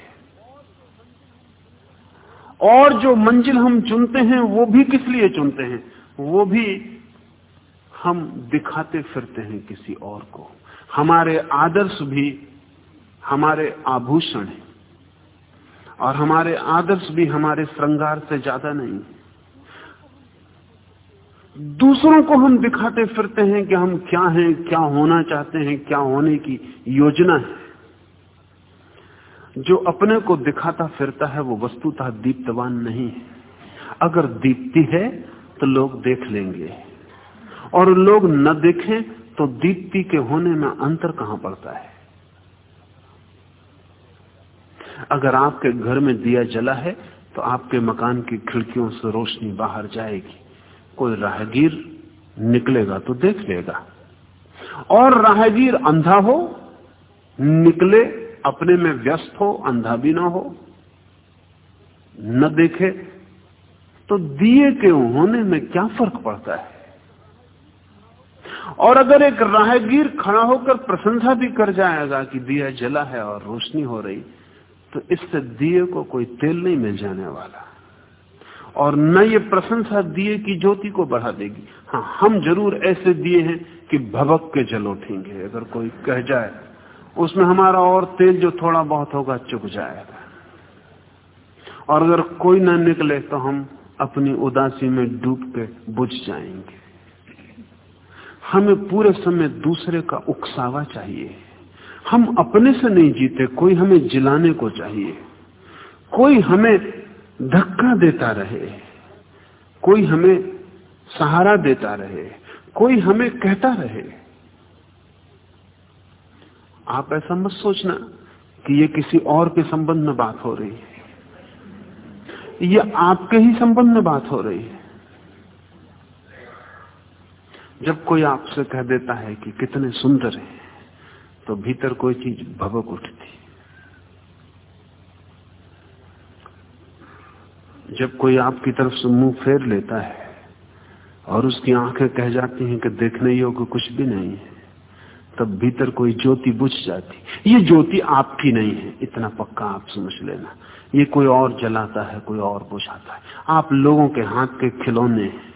B: और जो मंजिल हम चुनते हैं, वो भी किस लिए चुनते हैं? वो भी हम दिखाते फिरते हैं किसी और को। हमारे आदर्श भी हमारे आभूषण हैं। और हमारे आदर्श भी हमारे श्रृंगार से ज़्यादा नहीं दूसरों को हम दिखाते फिरते हैं कि हम क्या हैं, क्या होना चाहते हैं, क्या होने की योजना है। जो अपने को दिखाता फिरता है, वो वस्तुतः दीप्तवान नहीं है। अगर दीप्ति है तो लोग देख लेंगे। और लोग न देखें तो दीप्ति के होने में अंतर कहाँ पड़ता है? अगर आपके घर में दिया जला है तो आपके मकान की खिड़कियों से रोशनी बाहर जाएगी। कोई राहगीर निकलेगा तो देख लेगा। और राहगीर अंधा हो, निकले अपने में व्यस्त हो, अंधा भी ना हो, न देखे तो दिए के होने में क्या फ़र्क पड़ता है? और अगर एक राहगीर खड़ा होकर प्रशंसा भी कर जाएगा कि दिया जला है और रोशनी हो रही तो इससे दिए को कोई तेल नहीं मिल जाने वाला। और न ये प्रशंसा दिए की ज्योति को बढ़ा देगी। हाँ हम ज़रूर ऐसे दिए हैं कि भवक के जल उठेंगे, अगर कोई कह जाए उसमें हमारा और तेल जो थोड़ा बहुत होगा चुक जाएगा। और अगर कोई ना निकले तो हम अपनी उदासी में डूब के बुझ जाएँगे। हमें पूरे समय दूसरे का उकसावा चाहिए। हम अपने से नहीं जीते, कोई हमें जिलाने को चाहिए। कोई हमें धक्का देता रहे। कोई हमें सहारा देता रहे। कोई हमें कहता रहे। आप ऐसा मत सोचना कि ये किसी और के संबंध में बात हो रही है। ये आपके ही संबंध में बात हो रही है। जब कोई आपसे कह देता है कि कितने सुंदर हैं तो भीतर कोई चीज़ भबक उठती। जब कोई आपकी तरफ़ से मुँह फेर लेता है और उसकी आँखें कह जाती हैं कि देखने योग्य कुछ भी नहीं है तब भीतर कोई ज्योति बुझ जाती। ये ज्योति आपकी नहीं है, इतना पक्का आप समझ लेना। ये कोई और जलाता है, कोई और बुझाता है। आप लोगों के हाथ के खिलौने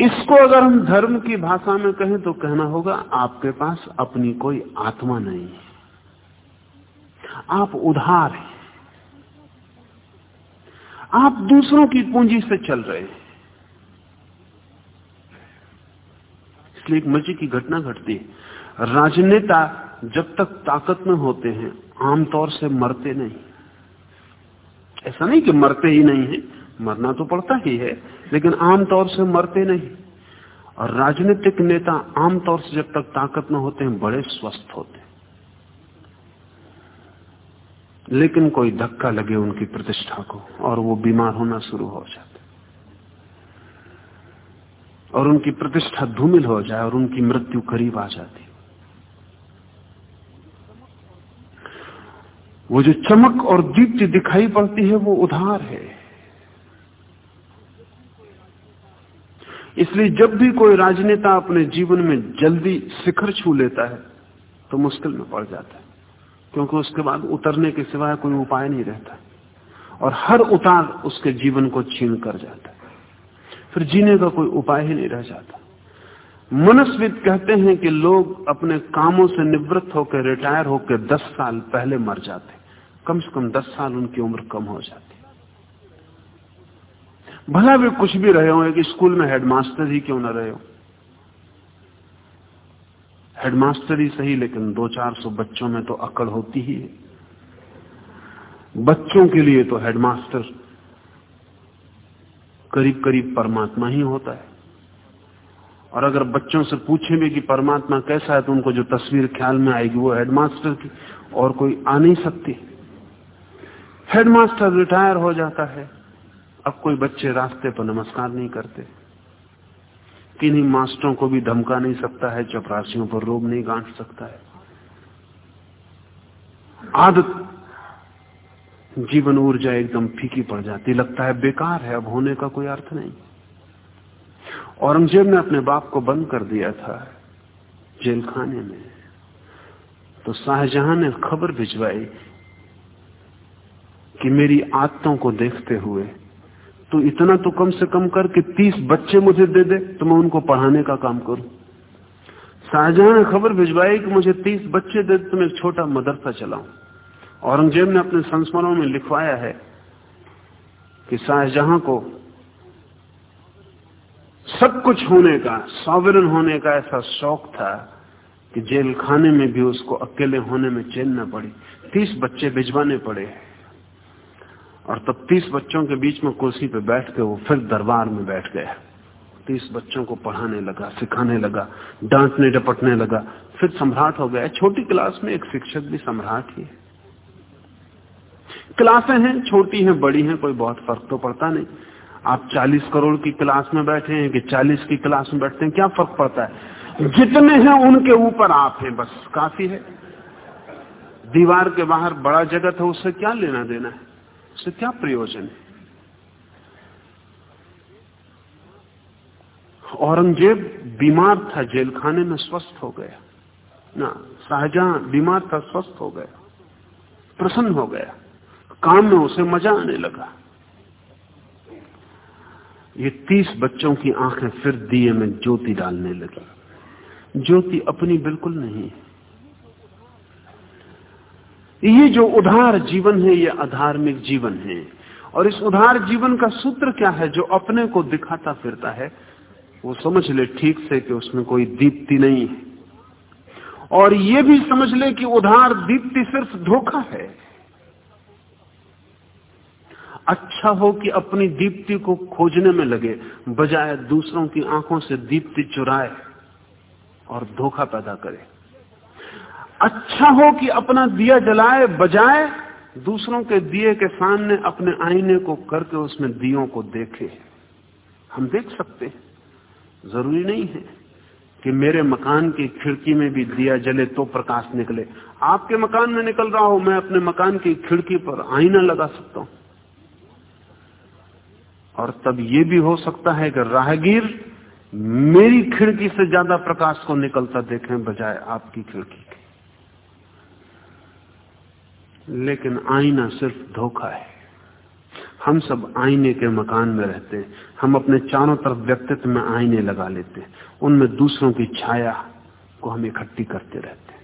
B: इसको अगर हम धर्म की भाषा में कहें तो कहना होगा, आपके पास अपनी कोई आत्मा नहीं है। आप उधार हैं। आप दूसरों की पूंजी से चल रहे हैं। इसलिए एक मज़े की घटना घटती है। राजनेता जब तक ताकत में होते हैं, आमतौर से मरते नहीं। ऐसा नहीं कि मरते ही नहीं है, मरना तो पड़ता ही है, लेकिन आमतौर से मरते नहीं। और राजनीतिक नेता आमतौर से जब तक ताकत में होते हैं, बड़े स्वस्थ होते हैं। लेकिन कोई धक्का लगे उनकी प्रतिष्ठा को, और वो बीमार होना शुरू हो जाते और उनकी प्रतिष्ठा धूमिल हो जाए और उनकी मृत्यु करीब आ जाती। वो जो चमक और दीप्ति दिखाई पड़ती है, वो उधार है। इसलिए जब भी कोई राजनेता अपने जीवन में जल्दी शिखर छू लेता है तो मुश्किल में पड़ जाता है, क्योंकि उसके बाद उतरने के सिवाय कोई उपाय नहीं रहता। और हर उतार उसके जीवन को छीन कर जाता है। फिर जीने का कोई उपाय ही नहीं रह जाता। मनस्विद कहते हैं कि लोग अपने कामों से निवृत्त होकर, रिटायर होकर दस साल पहले मर जाते कम से कम दस साल उनकी उम्र कम हो जाती भला वे कुछ भी रहे हो, एक स्कूल में हेडमास्टर ही क्यों ना रहे हो? हेडमास्टर ही सही, लेकिन दो चार सौ बच्चों में तो अकड़ होती ही है। बच्चों के लिए तो हेडमास्टर करीब करीब परमात्मा ही होता है। और अगर बच्चों से पूछे भी कि परमात्मा कैसा है तो उनको जो तस्वीर ख्याल में आएगी वो हेडमास्टर की, और कोई आ नहीं सकती। हेडमास्टर रिटायर हो जाता है। अब कोई बच्चे रास्ते पर नमस्कार नहीं करते। किन्हीं मास्टरों को भी धमका नहीं सकता है, चपरासियों पर रोब नहीं गांठ सकता है। आदत जीवन ऊर्जा एकदम फीकी पड़ जाती, लगता है बेकार है, अब होने का कोई अर्थ नहीं। औरंगज़ेब ने अपने बाप को बंद कर दिया था जेल खाने में। तो शाहजहां ने खबर भिजवाई कि मेरी आदतों को देखते हुए तो इतना तो कम से कम कर कि तीस बच्चे मुझे दे दे तो मैं उनको पढ़ाने का काम करूँ। शाहजहां ने खबर भिजवाई कि मुझे तीस बच्चे दे तो मैं एक छोटा मदरसा चलाऊं। औरंगज़ेब ने अपने संस्मरणों में लिखवाया है कि शाहजहां को सब कुछ होने का, सॉवरन होने का ऐसा शौक था कि जेल खाने में भी उसको अकेले होने में चैन न पड़ी। तीस बच्चे भिजवाने पड़े और तब तीस बच्चों के बीच में कुर्सी पे बैठ के वो फिर दरबार में बैठ गया। तीस बच्चों को पढ़ाने लगा, सिखाने लगा, डांटने डपटने लगा। फिर सम्राट हो गया। छोटी क्लास में एक शिक्षक भी सम्राट ही है। क्लासें हैं, छोटी हैं, बड़ी हैं, कोई बहुत फ़र्क तो पड़ता नहीं। आप 40 करोड़ की क्लास में बैठे हैं कि 40 की क्लास में बैठते हैं, क्या फ़र्क पड़ता है? जितने हैं उनके ऊपर आप हैं, बस काफ़ी है। दीवार के बाहर बड़ा जगत है उससे क्या लेना देना है? उससे क्या प्रयोजन है? औरंगज़ेब बीमार था जेल खाने में स्वस्थ हो गया। ना, शाहजहां बीमार था, स्वस्थ हो गया। प्रसन्न हो गया। काम में उसे मज़ा आने लगा। ये तीस बच्चों की आँखें फिर दिए में ज्योति डालने लगी। ज्योति अपनी बिल्कुल नहीं ये जो उधार जीवन है, ये अधार्मिक जीवन है। और इस उधार जीवन का सूत्र क्या है? जो अपने को दिखाता फिरता है, वो समझ ले ठीक से कि उसमें कोई दीप्ति नहीं है। और ये भी समझ ले कि उधार दीप्ति सिर्फ़ धोखा है। अच्छा हो कि अपनी दीप्ति को खोजने में लगे, बजाय दूसरों की आँखों से दीप्ति चुराए और धोखा पैदा करे। अच्छा हो कि अपना दिया जलाए, बजाय दूसरों के दिए के सामने अपने आईने को करके उसमें दियों को देखे। हम देख सकते हैं, ज़रूरी नहीं है कि मेरे मकान की खिड़की में भी दिया जले तो प्रकाश निकले। आपके मकान में निकल रहा हो, मैं अपने मकान की खिड़की पर आईना लगा सकता हूँ। और तब यह भी हो सकता है कि राहगीर मेरी खिड़की से ज़्यादा प्रकाश को निकलता देखें बजाय आपकी खिड़की के। लेकिन आईना सिर्फ़ धोखा है। हम सब आईने के मकान में रहते हैं। हम अपने चारों तरफ़ व्यक्तित्व में आईने लगा लेते हैं। उनमें दूसरों की छाया को हम इकट्ठी करते रहते हैं।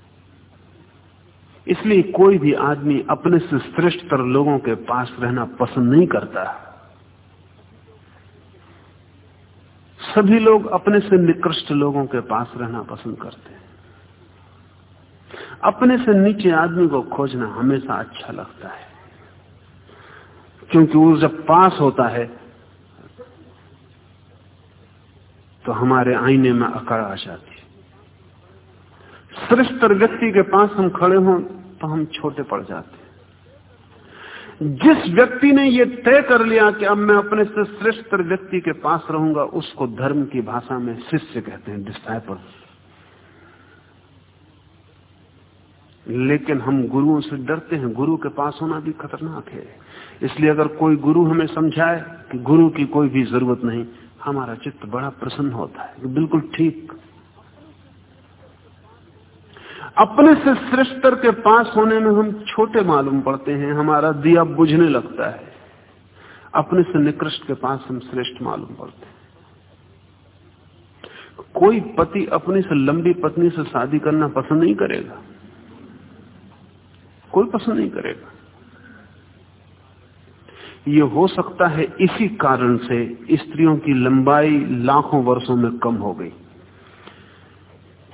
B: इसलिए कोई भी आदमी अपने से श्रेष्ठ श्रेष्ठतर लोगों के पास रहना पसंद नहीं करता। सभी लोग अपने से निकृष्ट लोगों के पास रहना पसंद करते हैं। अपने से नीचे आदमी को खोजना हमेशा अच्छा लगता है। क्योंकि वो जब पास होता है तो हमारे आईने में अकड़ आ जाती है। श्रेष्ठ व्यक्ति के पास हम खड़े हों तो हम छोटे पड़ जाते हैं। जिस व्यक्ति ने यह तय कर लिया कि अब मैं अपने से श्रेष्ठ व्यक्ति के पास रहूँगा, उसको धर्म की भाषा में शिष्य कहते हैं डिस्टाइपल लेकिन हम गुरुओं से डरते हैं। गुरु के पास होना भी खतरनाक है। इसलिए अगर कोई गुरु हमें समझाए कि गुरु की कोई भी ज़रूरत नहीं, हमारा चित्त बड़ा प्रसन्न होता है। बिल्कुल ठीक। अपने से श्रेष्ठतर के पास होने में हम छोटे मालूम पड़ते हैं, हमारा दिया बुझने लगता है। अपने से निकृष्ट के पास हम श्रेष्ठ मालूम पड़ते हैं। कोई पति अपने से लंबी पत्नी से शादी करना पसंद नहीं करेगा। कोई पसंद नहीं करेगा। ये हो सकता है इसी कारण से स्त्रियों की लंबाई लाखों वर्षों में कम हो गई।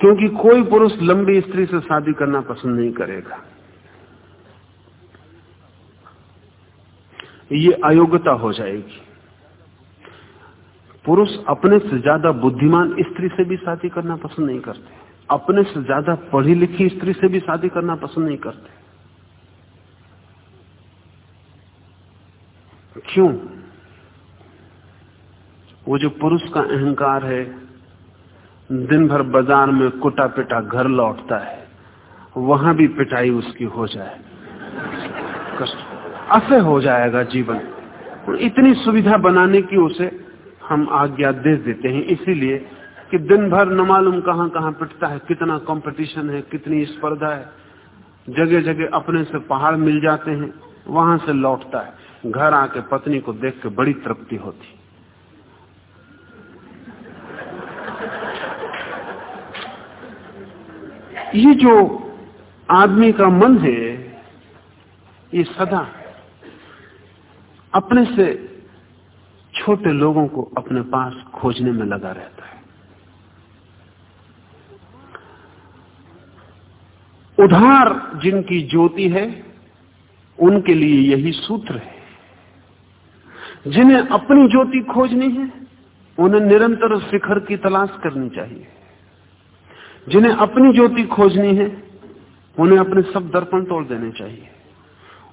B: क्योंकि कोई पुरुष लंबी स्त्री से शादी करना पसंद नहीं करेगा। ये अयोग्यता हो जाएगी। पुरुष अपने से ज़्यादा बुद्धिमान स्त्री से भी शादी करना पसंद नहीं करते। अपने से ज़्यादा पढ़ी लिखी स्त्री से भी शादी करना पसंद नहीं करते। क्यों? वो जो पुरुष का अहंकार है दिन भर बाज़ार में कुटा पिटा घर लौटता है, वहाँ भी पिटाई उसकी हो जाए। कष्ट। असे हो जाएगा जीवन। इतनी सुविधा बनाने की उसे हम आज्ञा दे देते हैं, इसीलिए कि दिन भर न मालूम कहाँ कहाँ पिटता है, कितना कंपटीशन है, कितनी स्पर्धा है। जगह जगह अपने से पहाड़ मिल जाते हैं, वहाँ से लौटता है। घर आके पत्नी को देख के बड़ी तृप्ति होती। ये जो आदमी का मन है, ये सदा अपने से छोटे लोगों को अपने पास खोजने में लगा रहता है। उधार जिनकी ज्योति है, उनके लिए यही सूत्र है। जिन्हें अपनी ज्योति खोजनी है, उन्हें निरंतर शिखर की तलाश करनी चाहिए। जिन्हें अपनी ज्योति खोजनी है, उन्हें अपने सब दर्पण तोड़ देने चाहिए।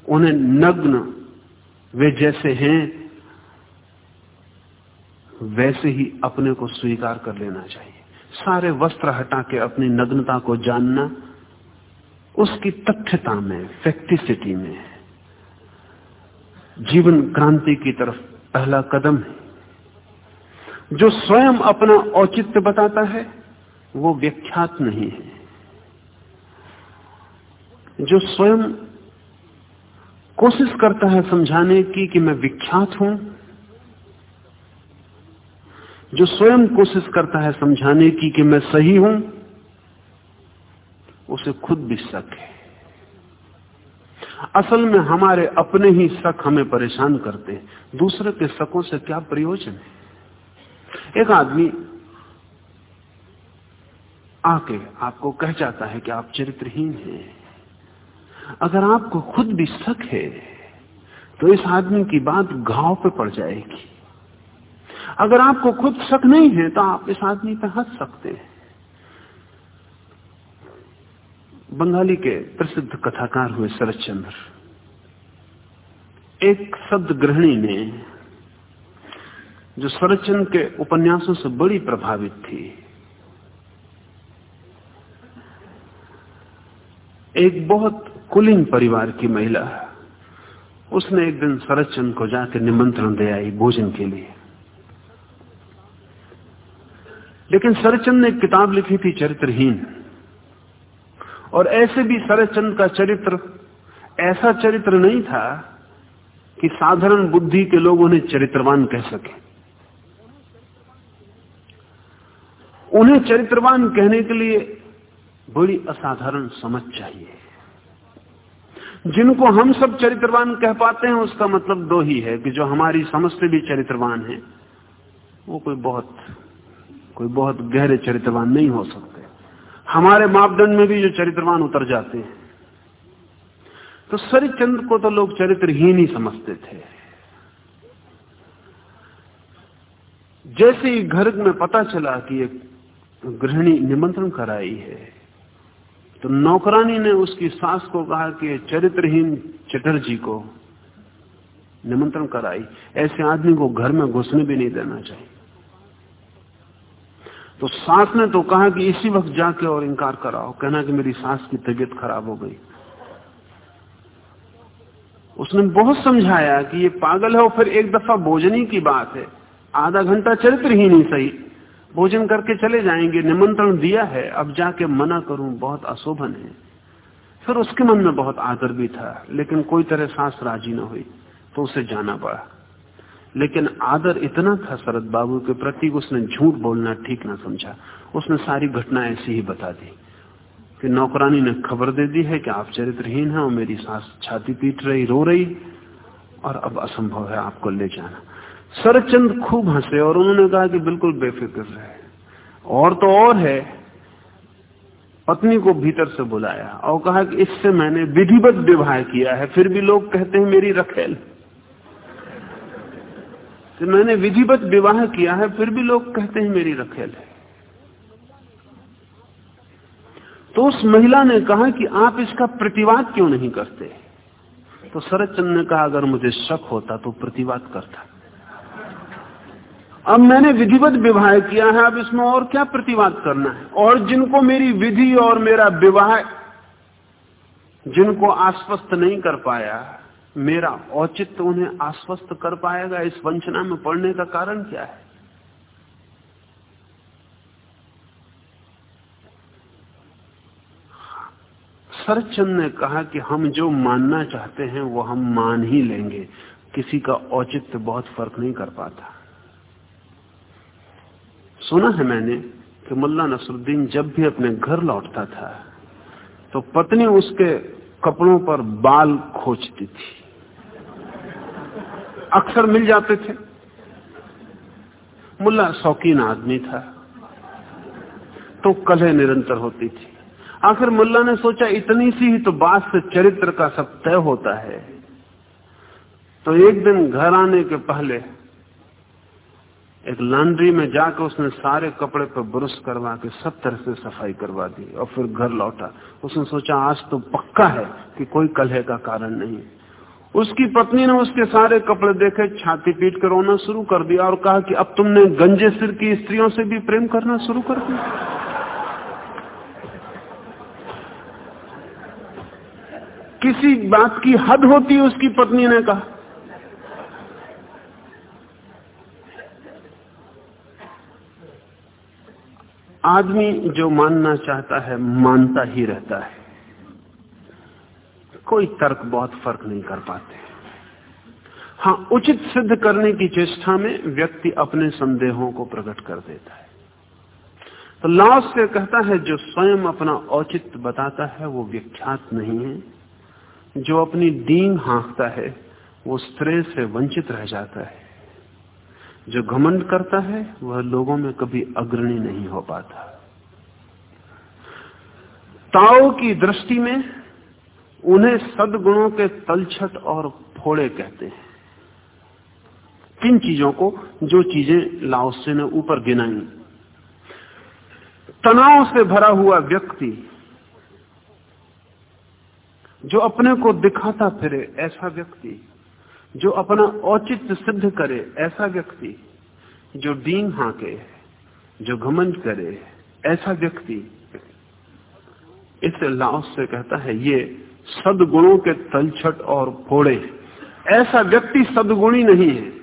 B: उन्हें नग्न, वे जैसे हैं, वैसे ही अपने को स्वीकार कर लेना चाहिए। सारे वस्त्र हटा के अपनी नग्नता को जानना, उसकी तथ्यता में फैक्टिसिटी में जीवन क्रांति की तरफ़ पहला कदम है। जो स्वयं अपना औचित्य बताता है वो व्याख्यात नहीं है। जो स्वयं कोशिश करता है समझाने की कि मैं विख्यात हूँ, जो स्वयं कोशिश करता है समझाने की कि मैं सही हूँ, उसे खुद भी शक है। असल में हमारे अपने ही शक हमें परेशान करते हैं। दूसरे के शकों से क्या प्रयोजन है? एक आदमी आके आपको कह जाता है कि आप चरित्रहीन हैं। अगर आपको खुद भी शक है तो इस आदमी की बात घाव पे पड़ जाएगी। अगर आपको खुद शक नहीं है तो आप इस आदमी पे हंस सकते हैं। बंगाली के प्रसिद्ध कथाकार हुए शरद चंद्र एक शब्द ग्रहणी ने, जो शरदचंद्र के उपन्यासों से बड़ी प्रभावित थी एक बहुत कुलीन परिवार की महिला उसने एक दिन शरदचंद को जाकर निमंत्रण दे आई भोजन के लिए। लेकिन शरदचंद ने किताब लिखी थी, चरित्रहीन। और ऐसे भी शरदचंद का चरित्र, ऐसा चरित्र नहीं था कि साधारण बुद्धि के लोग उन्हें चरित्रवान कह सके। उन्हें चरित्रवान कहने के लिए बड़ी असाधारण समझ चाहिए। जिनको हम सब चरित्रवान कह पाते हैं, उसका मतलब दो ही है कि जो हमारी समझ से भी चरित्रवान है, वो कोई बहुत कोई बहुत गहरे चरित्रवान नहीं हो सकते। हमारे मापदंड में भी जो चरित्रवान उतर जाते हैं। तो चंद्र को तो लोग चरित्रहीन ही समझते थे। जैसे ही घर में पता चला कि एक गृहिणी निमंत्रण कराई है तो नौकरानी ने उसकी सास को कहा कि चरित्रहीन चटर्जी को निमंत्रण कराई। ऐसे आदमी को घर में घुसने भी नहीं देना चाहिए। तो सास ने तो कहा कि इसी वक्त जाके और इनकार कराओ, कहना कि मेरी सास की तबीयत खराब हो गई। उसने बहुत समझाया कि ये पागल है और फिर एक दफ़ा भोजनी की बात है। आधा घंटा चरित्र ही सही। भोजन करके चले जाएँगे, निमंत्रण दिया है, अब जाके मना करूँ, बहुत अशोभन है। फिर उसके मन में बहुत आदर भी था, लेकिन कोई तरह सांस राज़ी न हुई तो उसे जाना पड़ा। लेकिन आदर इतना था शरद बाबू के प्रति, उसने झूठ बोलना ठीक ना समझा। उसने सारी घटना ऐसी ही बता दी कि नौकरानी ने खबर दे दी है कि आप चरित्रहीन हैं और मेरी सास छाती पीट रही, रो रही, और अब असंभव है आपको ले जाना। शरदचंद खूब हंसे और उन्होंने कहा कि बिल्कुल बेफिक्र रहे। और तो और है, पत्नी को भीतर से बुलाया और कहा कि इससे मैंने विधिवत विवाह किया है, फिर भी लोग कहते हैं मेरी रखेल। तो मैंने विधिवत विवाह किया है, फिर भी लोग कहते हैं मेरी रखेल है। तो उस महिला ने कहा कि आप इसका प्रतिवाद क्यों नहीं करते? तो शरदचंद ने कहा, अगर मुझे शक होता तो प्रतिवाद करता। अब मैंने विधिवत विवाह किया है, अब इसमें और क्या प्रतिवाद करना है? और जिनको मेरी विधि और मेरा विवाह जिनको आश्वस्त नहीं कर पाया, मेरा औचित्य उन्हें आश्वस्त कर पाएगा? इस वंचना में पड़ने का कारण क्या है? सरचंद ने कहा कि हम जो मानना चाहते हैं, वो हम मान ही लेंगे। किसी का औचित्य बहुत फ़र्क नहीं कर पाता। सुना है मैंने कि मुल्ला नसरुद्दीन जब भी अपने घर लौटता था तो पत्नी उसके कपड़ों पर बाल खोजती थी। अक्सर मिल जाते थे। मुल्ला शौकीन आदमी था तो कलह निरंतर होती थी। आखिर मुल्ला ने सोचा, इतनी सी ही तो बात से चरित्र का सब तय होता है। तो एक दिन घर आने के पहले एक लॉन्ड्री में जाकर उसने सारे कपड़े पर ब्रश करवा के सब तरह से सफ़ाई करवा दी और फिर घर लौटा। उसने सोचा, आज तो पक्का है कि कोई कलह का कारण नहीं। उसकी पत्नी ने उसके सारे कपड़े देखे, छाती पीट कर रोना शुरू कर दिया और कहा कि अब तुमने गंजे सिर की स्त्रियों से भी प्रेम करना शुरू कर दिया। किसी बात की हद होती उसकी पत्नी ने कहा। आदमी जो मानना चाहता है, मानता ही रहता है। कोई तर्क बहुत फ़र्क नहीं कर पाते। हाँ उचित सिद्ध करने की चेष्टा में व्यक्ति अपने संदेहों को प्रकट कर देता है। तो लाओस से कहता है, जो स्वयं अपना औचित्य बताता है, वो विख्यात नहीं है। जो अपनी डींग हाँकता है, वो स्त्रेय से वंचित रह जाता है। जो घमंड करता है, वह लोगों में कभी अग्रणी नहीं हो पाता। ताओ की दृष्टि में उन्हें सदगुणों के तलछट और फोड़े कहते हैं। किन चीज़ों को? जो चीज़ें लाओसे ने ऊपर गिनाई। तनाव से भरा हुआ व्यक्ति, जो अपने को दिखाता फिरे ऐसा व्यक्ति जो अपना औचित्य सिद्ध करे ऐसा व्यक्ति, जो डींग हाके, जो घमंड करे ऐसा व्यक्ति, इसे लाओस से कहता है, ये सदगुणों के तलछट और फोड़े। ऐसा व्यक्ति सदगुणी नहीं है।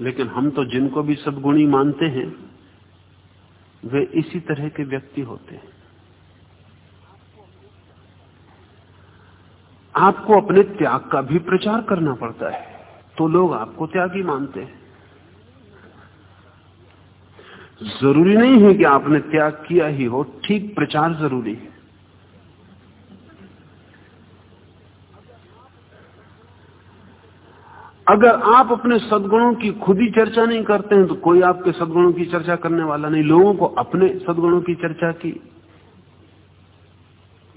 B: लेकिन हम तो जिनको भी सदगुणी मानते हैं, वे इसी तरह के व्यक्ति होते हैं। आपको अपने त्याग का भी प्रचार करना पड़ता है। तो लोग आपको त्यागी मानते हैं। ज़रूरी नहीं है कि आपने त्याग किया ही हो, ठीक प्रचार ज़रूरी है। अगर आप अपने सदगुणों की खुद ही चर्चा नहीं करते हैं तो कोई आपके सदगुणों की चर्चा करने वाला नहीं। लोगों को अपने सदगुणों की चर्चा की।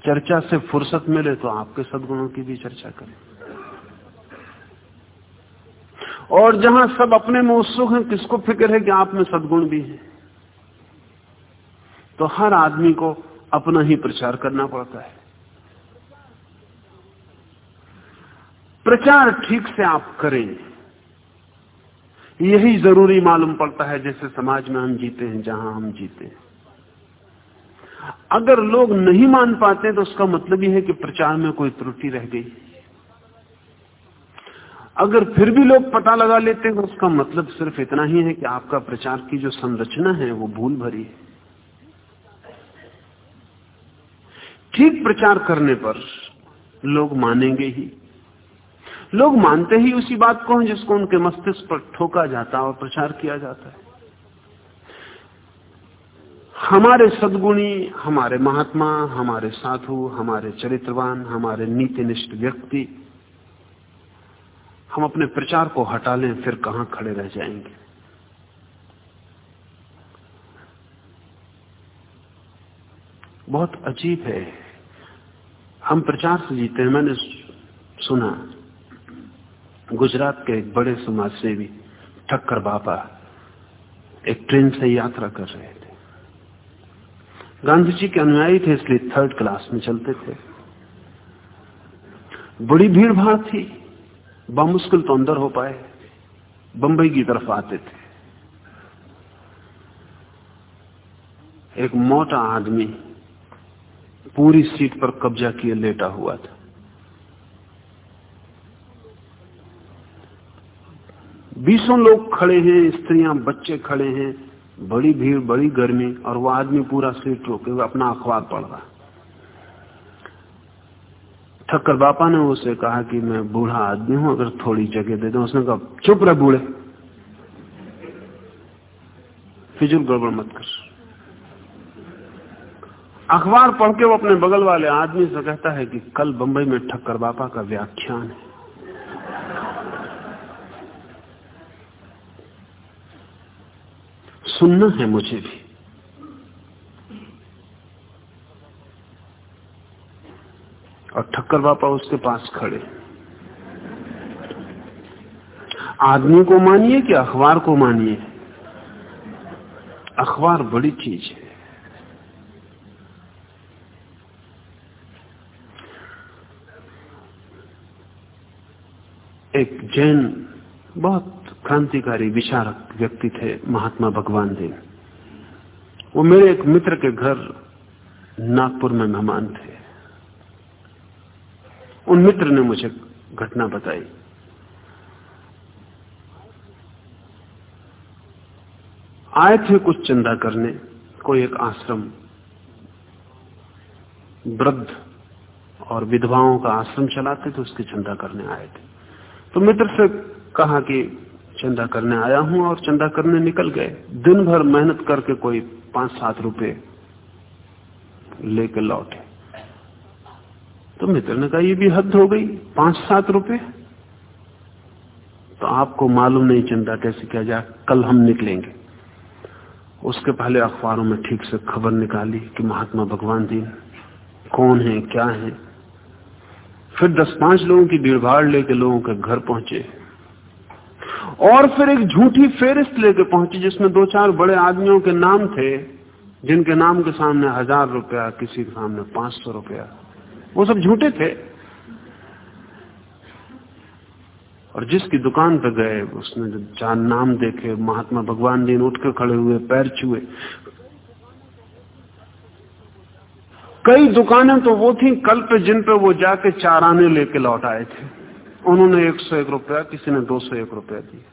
B: चर्चा से फुर्सत मिले तो आपके सदगुणों की भी चर्चा करें। और जहाँ सब अपने में उत्सुक हैं, किसको फ़िक्र है कि आप में सदगुण भी है? तो हर आदमी को अपना ही प्रचार करना पड़ता है। प्रचार ठीक से आप करें। यही ज़रूरी मालूम पड़ता है जैसे समाज में हम जीते हैं, जहाँ हम जीते हैं। अगर लोग नहीं मान पाते तो उसका मतलब यह है कि प्रचार में कोई त्रुटि रह गई। अगर फिर भी लोग पता लगा लेते हैं तो उसका मतलब सिर्फ़ इतना ही है कि आपका प्रचार की जो संरचना है वो भूल भरी है। ठीक प्रचार करने पर लोग मानेंगे ही। लोग मानते ही उसी बात को हैं जिसको उनके मस्तिष्क पर ठोका जाता है और प्रचार किया जाता है। हमारे सदगुणी, हमारे महात्मा, हमारे साधु, हमारे चरित्रवान, हमारे नीतिनिष्ठ व्यक्ति, हम अपने प्रचार को हटा लें, फिर कहाँ खड़े रह जाएँगे? बहुत अजीब है। हम प्रचार से जीते हैं, मैंने सुना। गुजरात के एक बड़े समाज सेवी ठक्कर बाबा एक ट्रेन से यात्रा कर रहे थे। गांधी जी के अनुयायी थे, इसलिए थर्ड क्लास में चलते थे। बड़ी भीड़ भाड़ थी। बामुश्किल तो अंदर हो पाए। बंबई की तरफ़ आते थे। एक मोटा आदमी पूरी सीट पर कब्जा किए, लेटा हुआ था। बीसों लोग खड़े हैं, स्त्रियाँ, बच्चे खड़े हैं। बड़ी भीड़, बड़ी गर्मी, और वो आदमी पूरा सीट रोके हुए, अपना अखबार पढ़ रहा। ठक्कर बापा ने उसे कहा कि मैं बूढ़ा आदमी हूँ, अगर थोड़ी जगह दे दो। उसने कहा, चुप रहे बूढ़े। फिजुल गड़बड़ मत कर। अखबार पढ़ के वो अपने बगल वाले आदमी से कहता है कि कल बंबई में ठक्कर बापा का व्याख्यान है। सुनना है मुझे भी। और ठक्कर बापा उसके पास खड़े। आदमी को मानिए कि अखबार को मानिए। अखबार बड़ी चीज़ है। एक जैन बहुत क्रांतिकारी, विचारक व्यक्ति थे महात्मा भगवान देव वो मेरे एक मित्र के घर नागपुर में मेहमान थे। उन मित्र ने मुझे घटना बताई। आए थे कुछ चंदा करने, कोई एक आश्रम। वृद्ध और विधवाओं का आश्रम चलाते थे, उसके चंदा करने आए थे। तो मित्र से कहा कि चंदा करने आया हूँ और चंदा करने निकल गए। दिन भर मेहनत करके कोई पाँच सात रुपए लेके लौटे। तो मित्र ने कहा, ये भी हद हो गई पाँच सात रुपए? तो आपको मालूम नहीं चंदा कैसे किया जाए, कल हम निकलेंगे। उसके पहले अखबारों में ठीक से खबर निकाली कि महात्मा भगवान दीन कौन है, क्या है। फिर दस पाँच लोगों की भीड़ भाड़ लेके लोगों के घर पहुँचे। और फिर एक झूठी फेरिस्त लेके पहुँची जिसमें दो चार बड़े आदमियों के नाम थे, जिनके नाम के सामने हज़ार रुपया, किसी के सामने पाँच सौ रुपया। वो सब झूठे थे। और जिसकी दुकान पर गए, उसने जब चार नाम देखे, महात्मा भगवान जी उठ कर खड़े हुए, पैर छुए। कई दुकानें तो वो थी, कल पे जिन पे वो जाके चार आने लेके लौट आए थे। उन्होंने एक सौ एक रुपया, किसी ने दो सौ एक रुपया दिया।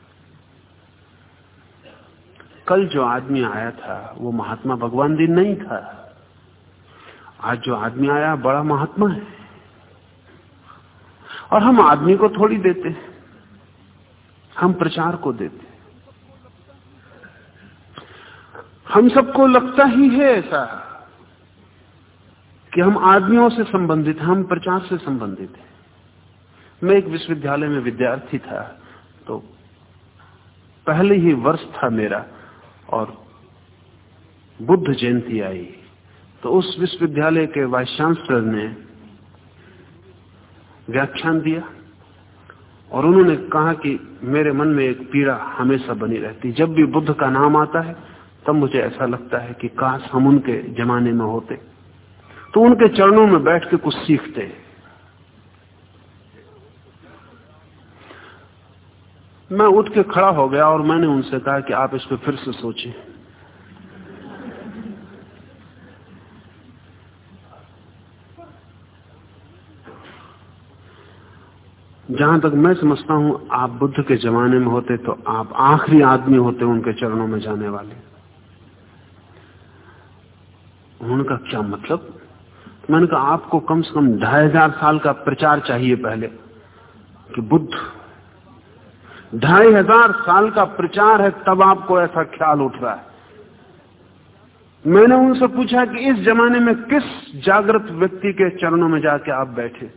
B: कल जो आदमी आया था, वो महात्मा भगवान दिन नहीं था। आज जो आदमी आया, बड़ा महात्मा है। और हम आदमी को थोड़ी देते हम प्रचार को देते हम सबको लगता ही है ऐसा कि हम आदमियों से संबंधित हम प्रचार से संबंधित हैं। मैं एक विश्वविद्यालय में विद्यार्थी था तो पहले ही वर्ष था मेरा और बुद्ध जयंती आई। तो उस विश्वविद्यालय के वाइस चांसलर ने व्याख्यान दिया और उन्होंने कहा कि मेरे मन में एक पीड़ा हमेशा बनी रहती। जब भी बुद्ध का नाम आता है, तब मुझे ऐसा लगता है कि काश हम उनके जमाने में होते। तो उनके चरणों में बैठ के कुछ सीखते। हैं मैं उठ के खड़ा हो गया और मैंने उनसे कहा कि आप इस पर फिर से सोचें जहाँ तक मैं समझता हूँ, आप बुद्ध के जमाने में होते तो आप आखिरी आदमी होते उनके चरणों में जाने वाले। उनका क्या मतलब? मैंने कहा, आपको कम से कम ढाई हज़ार साल का प्रचार चाहिए पहले कि बुद्ध ढाई हज़ार साल का प्रचार है, तब आपको ऐसा ख्याल उठ रहा है। मैंने उनसे पूछा कि इस जमाने में किस जागृत व्यक्ति के चरणों में जाके आप बैठे?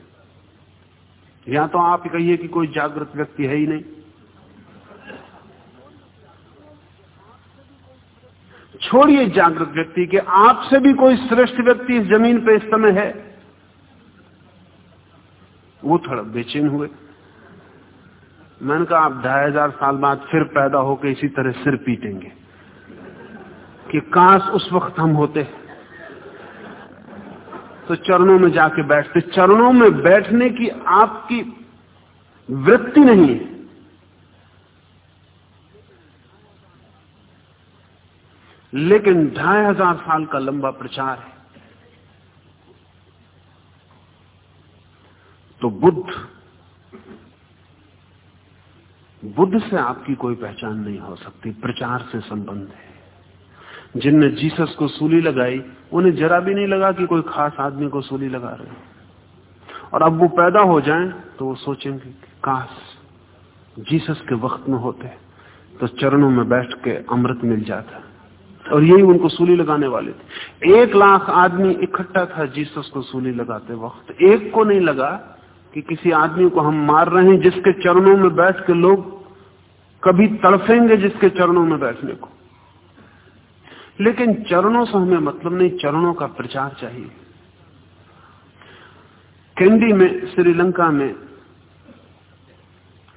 B: या तो आप कहिए कि कोई जागृत व्यक्ति है ही नहीं। छोड़िए जागृत व्यक्ति के, आपसे भी कोई श्रेष्ठ व्यक्ति इस ज़मीन पर इस समय है। वो थोड़ा बेचैन हुए। मैंने कहा, आप ढाई हज़ार साल बाद फिर पैदा होकर इसी तरह सिर पीटेंगे कि काश उस वक्त हम होते। तो चरणों में जाके बैठते। चरणों में बैठने की आपकी वृत्ति नहीं है। लेकिन ढाई हज़ार साल का लंबा प्रचार है। तो बुद्ध बुद्ध से आपकी कोई पहचान नहीं हो सकती, प्रचार से संबंध है। जिनने जीसस को सूली लगाई, उन्हें जरा भी नहीं लगा कि कोई खास आदमी को सूली लगा रहे और अब वो पैदा हो जाएँ तो वो सोचेंगे काश जीसस के वक्त में होते तो चरणों में बैठ के अमृत मिल जाता। और यही उनको सूली लगाने वाले थे। एक लाख आदमी इकट्ठा था जीसस को सूली लगाते वक्त। एक को नहीं लगा कि किसी आदमी को हम मार रहे हैं जिसके चरणों में बैठ के लोग कभी तड़फेंगे जिसके चरणों में बैठने को। लेकिन चरणों से हमें मतलब नहीं, चरणों का प्रचार चाहिए। कैंडी में, श्रीलंका में,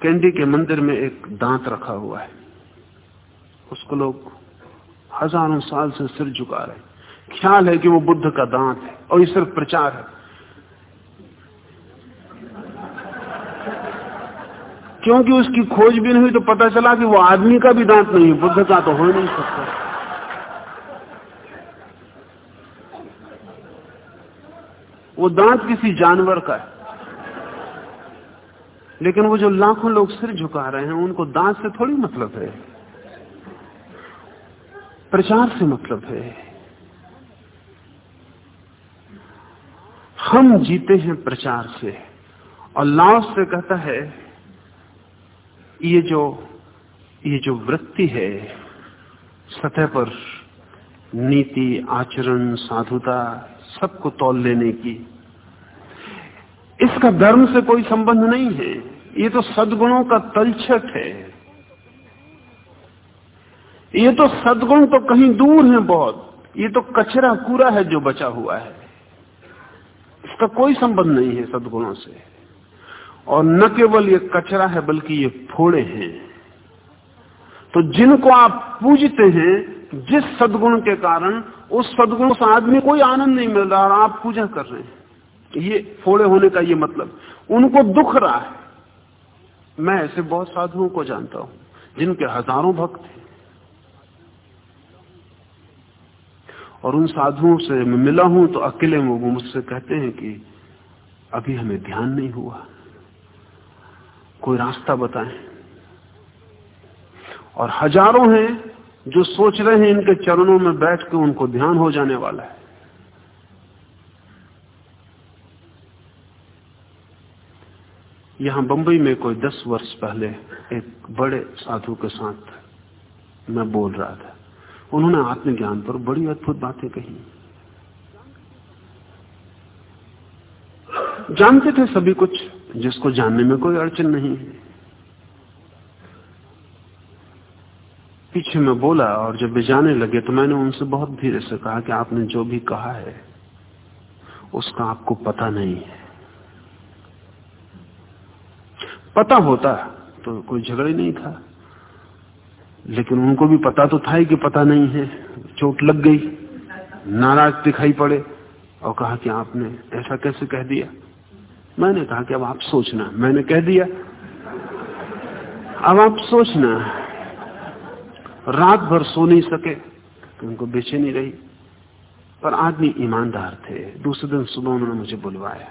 B: कैंडी के मंदिर में एक दांत रखा हुआ है। उसको लोग हज़ारों साल से सिर झुका रहे ख्याल है कि वो बुद्ध का दांत है और ये सिर्फ़ प्रचार है। क्योंकि उसकी खोज भी नहीं हुई तो पता चला कि वो आदमी का भी दांत नहीं बुद्ध का तो हो नहीं सकता। वो दांत किसी जानवर का है। लेकिन वो जो लाखों लोग सिर झुका रहे हैं, उनको दांत से थोड़ी मतलब है। प्रचार से मतलब है। हम जीते हैं प्रचार से। और लाओस से कहता है ये जो ये जो वृत्ति है, सतह पर नीति, आचरण, साधुता, सबको तोल लेने की, इसका धर्म से कोई संबंध नहीं है। ये तो सदगुणों का तलछट है। ये तो सदगुण तो कहीं दूर है बहुत। ये तो कचरा कूड़ा है जो बचा हुआ है। इसका कोई संबंध नहीं है सदगुणों से। और न केवल ये कचरा है, बल्कि ये फोड़े हैं। तो जिनको आप पूजते हैं, जिस सदगुण के कारण, उस सदगुण से आदमी कोई आनंद नहीं मिल रहा और आप पूजा कर रहे हैं। ये फोड़े होने का ये मतलब। उनको दुख रहा है। मैं ऐसे बहुत साधुओं को जानता हूँ, जिनके हज़ारों भक्त हैं। और उन साधुओं से मैं मिला हूँ तो अकेले वो मुझसे कहते हैं कि अभी हमें ध्यान नहीं हुआ। कोई रास्ता बताएँ। और हज़ारों हैं जो सोच रहे हैं इनके चरणों में बैठ के उनको ध्यान हो जाने वाला है। यहाँ बंबई में कोई दस वर्ष पहले एक बड़े साधु के साथ मैं बोल रहा था। उन्होंने आत्मज्ञान पर बड़ी अद्भुत बातें कही। जानते थे सभी कुछ जिसको जानने में कोई अड़चन नहीं। है पीछे मैं बोला, और जब वे जाने लगे तो मैंने उनसे बहुत धीरे से कहा कि आपने जो भी कहा है, उसका आपको पता नहीं है। पता होता तो कोई झगड़े नहीं था। लेकिन उनको भी पता तो था ही कि पता नहीं है। चोट लग गई, नाराज़ दिखाई पड़े, और कहा कि आपने ऐसा कैसे कह दिया? मैंने कहा कि अब आप सोचना। मैंने कह दिया, अब आप सोचना। रात भर सो नहीं सके तो उनको बेचैनी रही। पर आदमी ईमानदार थे। दूसरे दिन सुबह उन्होंने मुझे बुलवाया।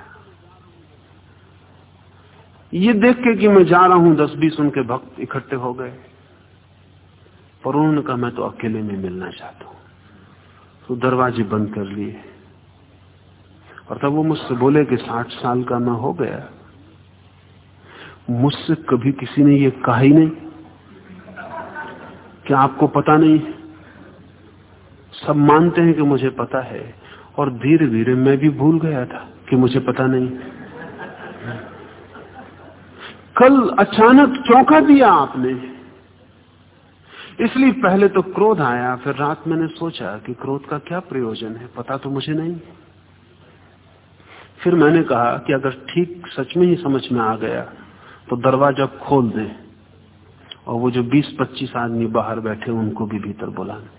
B: ये देख के कि मैं जा रहा हूँ, दस बीस उनके भक्त इकट्ठे हो गए। पर उन्होंने कहा, मैं तो अकेले में मिलना चाहता हूँ। तो दरवाजे बंद कर लिए। और तब वो मुझसे बोले कि साठ साल का मैं हो गया। मुझसे कभी किसी ने ये कहा ही नहीं। क्या आपको पता नहीं? सब मानते हैं कि मुझे पता है। और धीरे धीरे मैं भी भूल गया था कि मुझे पता नहीं। कल अचानक चौंका दिया आपने। इसलिए पहले तो क्रोध आया, फिर रात मैंने सोचा कि क्रोध का क्या प्रयोजन है, पता तो मुझे नहीं। फिर मैंने कहा कि अगर ठीक सच में ही समझ में आ गया तो दरवाज़ा खोल दें। और वो जो 20-25 आदमी बाहर बैठे उनको भी भीतर बुलाने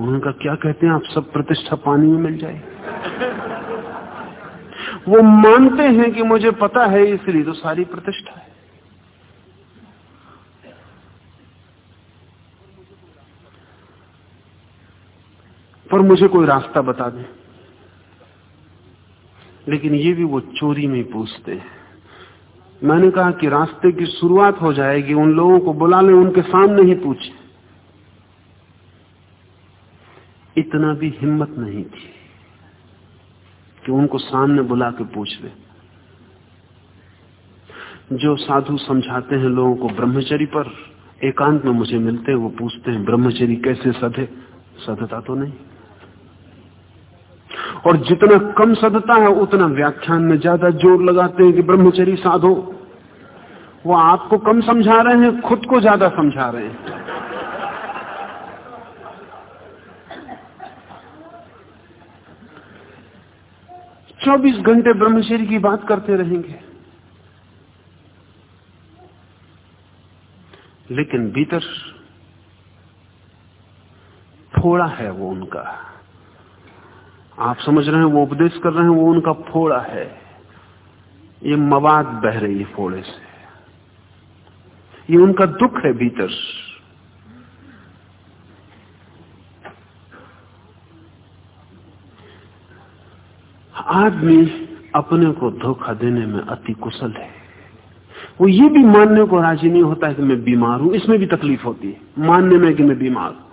B: उन्होंने कहा, क्या कहते हैं, आप सब प्रतिष्ठा पानी में मिल जाए? वो मानते हैं कि मुझे पता है, इसलिए तो सारी प्रतिष्ठा है। पर मुझे कोई रास्ता बता दें। लेकिन ये भी वो चोरी में पूछते हैं। मैंने कहा कि रास्ते की शुरुआत हो जाएगी, उन लोगों को बुला ले, उनके सामने ही पूछे। इतना भी हिम्मत नहीं थी कि उनको सामने बुला के पूछ ले। जो साधु समझाते हैं लोगों को ब्रह्मचरी पर, एकांत में मुझे मिलते हैं, वो पूछते हैं ब्रह्मचरी कैसे सधे सधता तो नहीं। और जितना कम सदता है, उतना व्याख्यान में ज़्यादा ज़ोर लगाते हैं कि ब्रह्मचरी साधो। वो आपको कम समझा रहे हैं, खुद को ज़्यादा समझा रहे हैं। चौबीस घंटे ब्रह्मचरी की बात करते रहेंगे। लेकिन भीतर थोड़ा है वो उनका। आप समझ रहे हैं, वो उपदेश कर रहे हैं, वो उनका फोड़ा है। ये मवाद बह रही है फोड़े से। ये उनका दुख है भीतर आदमी अपने को धोखा देने में अति कुशल है। वो ये भी मानने को राज़ी नहीं होता है कि मैं बीमार हूँ, इसमें भी तकलीफ़ होती है। मानने में कि मैं बीमार हूँ।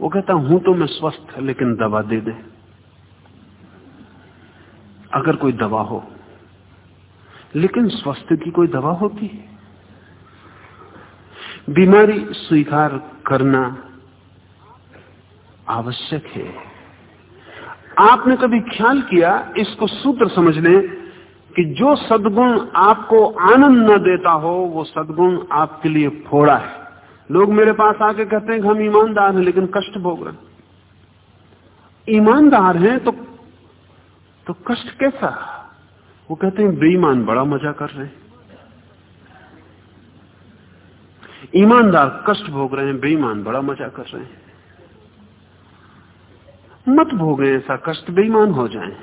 B: वो कहता हूँ तो मैं स्वस्थ लेकिन दवा दे दे। अगर कोई दवा हो। लेकिन स्वास्थ्य की कोई दवा होती है? बीमारी स्वीकार करना आवश्यक है। आपने कभी ख्याल किया, इसको सूत्र समझ लें कि जो सदगुण आपको आनंद न देता हो, वो सदगुण आपके लिए फोड़ा है। लोग मेरे पास आके कहते हैं कि हम ईमानदार हैं, लेकिन कष्ट भोग रहे ईमानदार हैं तो तो कष्ट कैसा? वो कहते हैं, बेईमान बड़ा मज़ा कर रहे हैं। ईमानदार कष्ट भोग रहे हैं, बेईमान बड़ा मज़ा कर रहे हैं। मत भोगे ऐसा कष्ट, बेईमान हो जाए।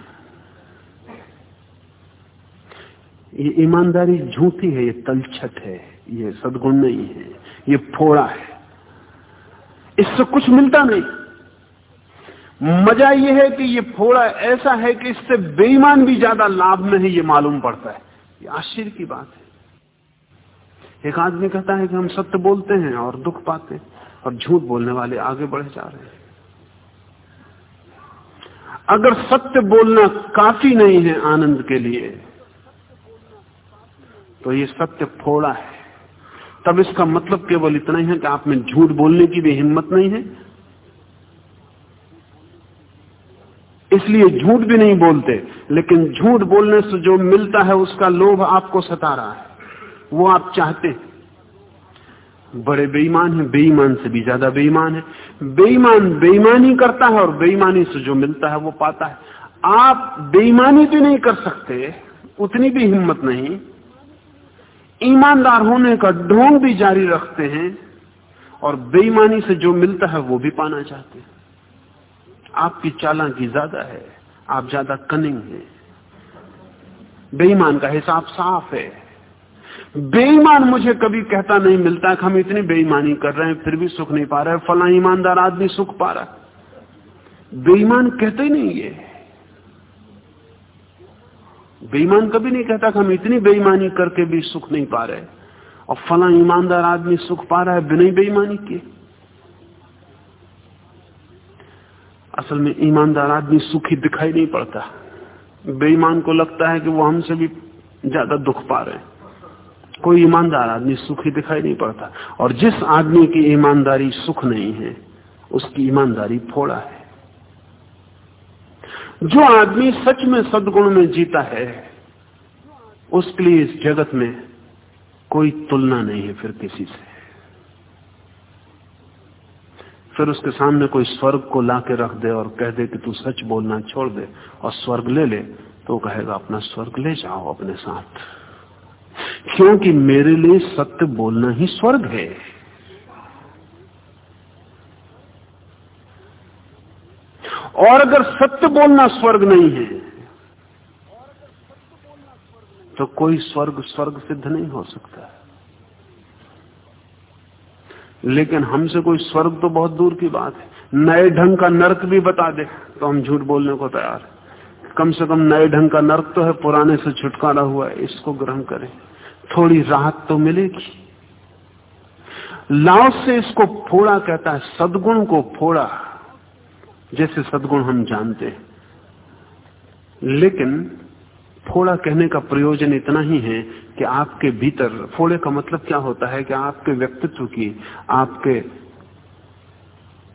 B: ये ईमानदारी झूठी है, ये तलछट है, ये सदगुण नहीं है, ये फोड़ा है। इससे कुछ मिलता नहीं। मज़ा यह है कि ये फोड़ा ऐसा है कि इससे बेईमान भी ज़्यादा लाभ में है ये मालूम पड़ता है। ये आश्चर्य की बात है। एक आदमी कहता है कि हम सत्य बोलते हैं और दुख पाते हैं और झूठ बोलने वाले आगे बढ़े जा रहे हैं। अगर सत्य बोलना काफ़ी नहीं है आनंद के लिए तो ये सत्य फोड़ा है। तब इसका मतलब केवल इतना ही है कि आप में झूठ बोलने की भी हिम्मत नहीं है इसलिए झूठ भी नहीं बोलते, लेकिन झूठ बोलने से जो मिलता है उसका लोभ आपको सता रहा है। वो आप चाहते हैं। बड़े बेईमान है, बेईमान से भी ज़्यादा बेईमान है। बेईमान बेईमानी करता है और बेईमानी से जो मिलता है वो पाता है। आप बेईमानी भी नहीं कर सकते, उतनी भी हिम्मत नहीं। ईमानदार होने का ढोंग भी जारी रखते हैं और बेईमानी से जो मिलता है वो भी पाना चाहते हैं। आपकी चालाकी ज़्यादा है, आप ज़्यादा कनिंग है। बेईमान का हिसाब साफ़ है। बेईमान मुझे कभी कहता नहीं, मिलता कि हम इतनी बेईमानी कर रहे हैं, फिर भी सुख नहीं पा रहे फला ईमानदार आदमी सुख पा रहा बेईमान कहते ही नहीं ये बेईमान कभी नहीं कहता कि हम इतनी बेईमानी करके भी सुख नहीं पा रहे और फला ईमानदार आदमी सुख पा रहा है बिना बेईमानी के। असल में ईमानदार आदमी सुखी दिखाई नहीं पड़ता। बेईमान को लगता है कि वो हमसे भी ज़्यादा दुख पा रहे हैं। कोई ईमानदार आदमी सुखी दिखाई नहीं पड़ता। और जिस आदमी की ईमानदारी सुख नहीं है, उसकी ईमानदारी फोड़ा है। जो आदमी सच में सदगुण में जीता है, उसके लिए इस जगत में कोई तुलना नहीं है फिर किसी से। फिर उसके सामने कोई स्वर्ग को लाके रख दे और कह दे कि तू सच बोलना छोड़ दे और स्वर्ग ले ले तो कहेगा, अपना स्वर्ग ले जाओ अपने साथ। क्योंकि मेरे लिए सत्य बोलना ही स्वर्ग है। और अगर सत्य बोलना स्वर्ग नहीं है तो कोई स्वर्ग स्वर्ग सिद्ध नहीं हो सकता। लेकिन हमसे कोई स्वर्ग तो बहुत दूर की बात है। नए ढंग का नर्क भी बता दे तो हम झूठ बोलने को तैयार है। कम से कम नए ढंग का नर्क तो है, पुराने से छुटकारा हुआ है, इसको ग्रहण करें। थोड़ी राहत तो मिलेगी। लाओ से इसको फोड़ा कहता है, सदगुण को फोड़ा, जैसे सदगुण हम जानते हैं। लेकिन फोड़ा कहने का प्रयोजन इतना ही है कि आपके भीतर, फोड़े का मतलब क्या होता है कि आपके व्यक्तित्व की, आपके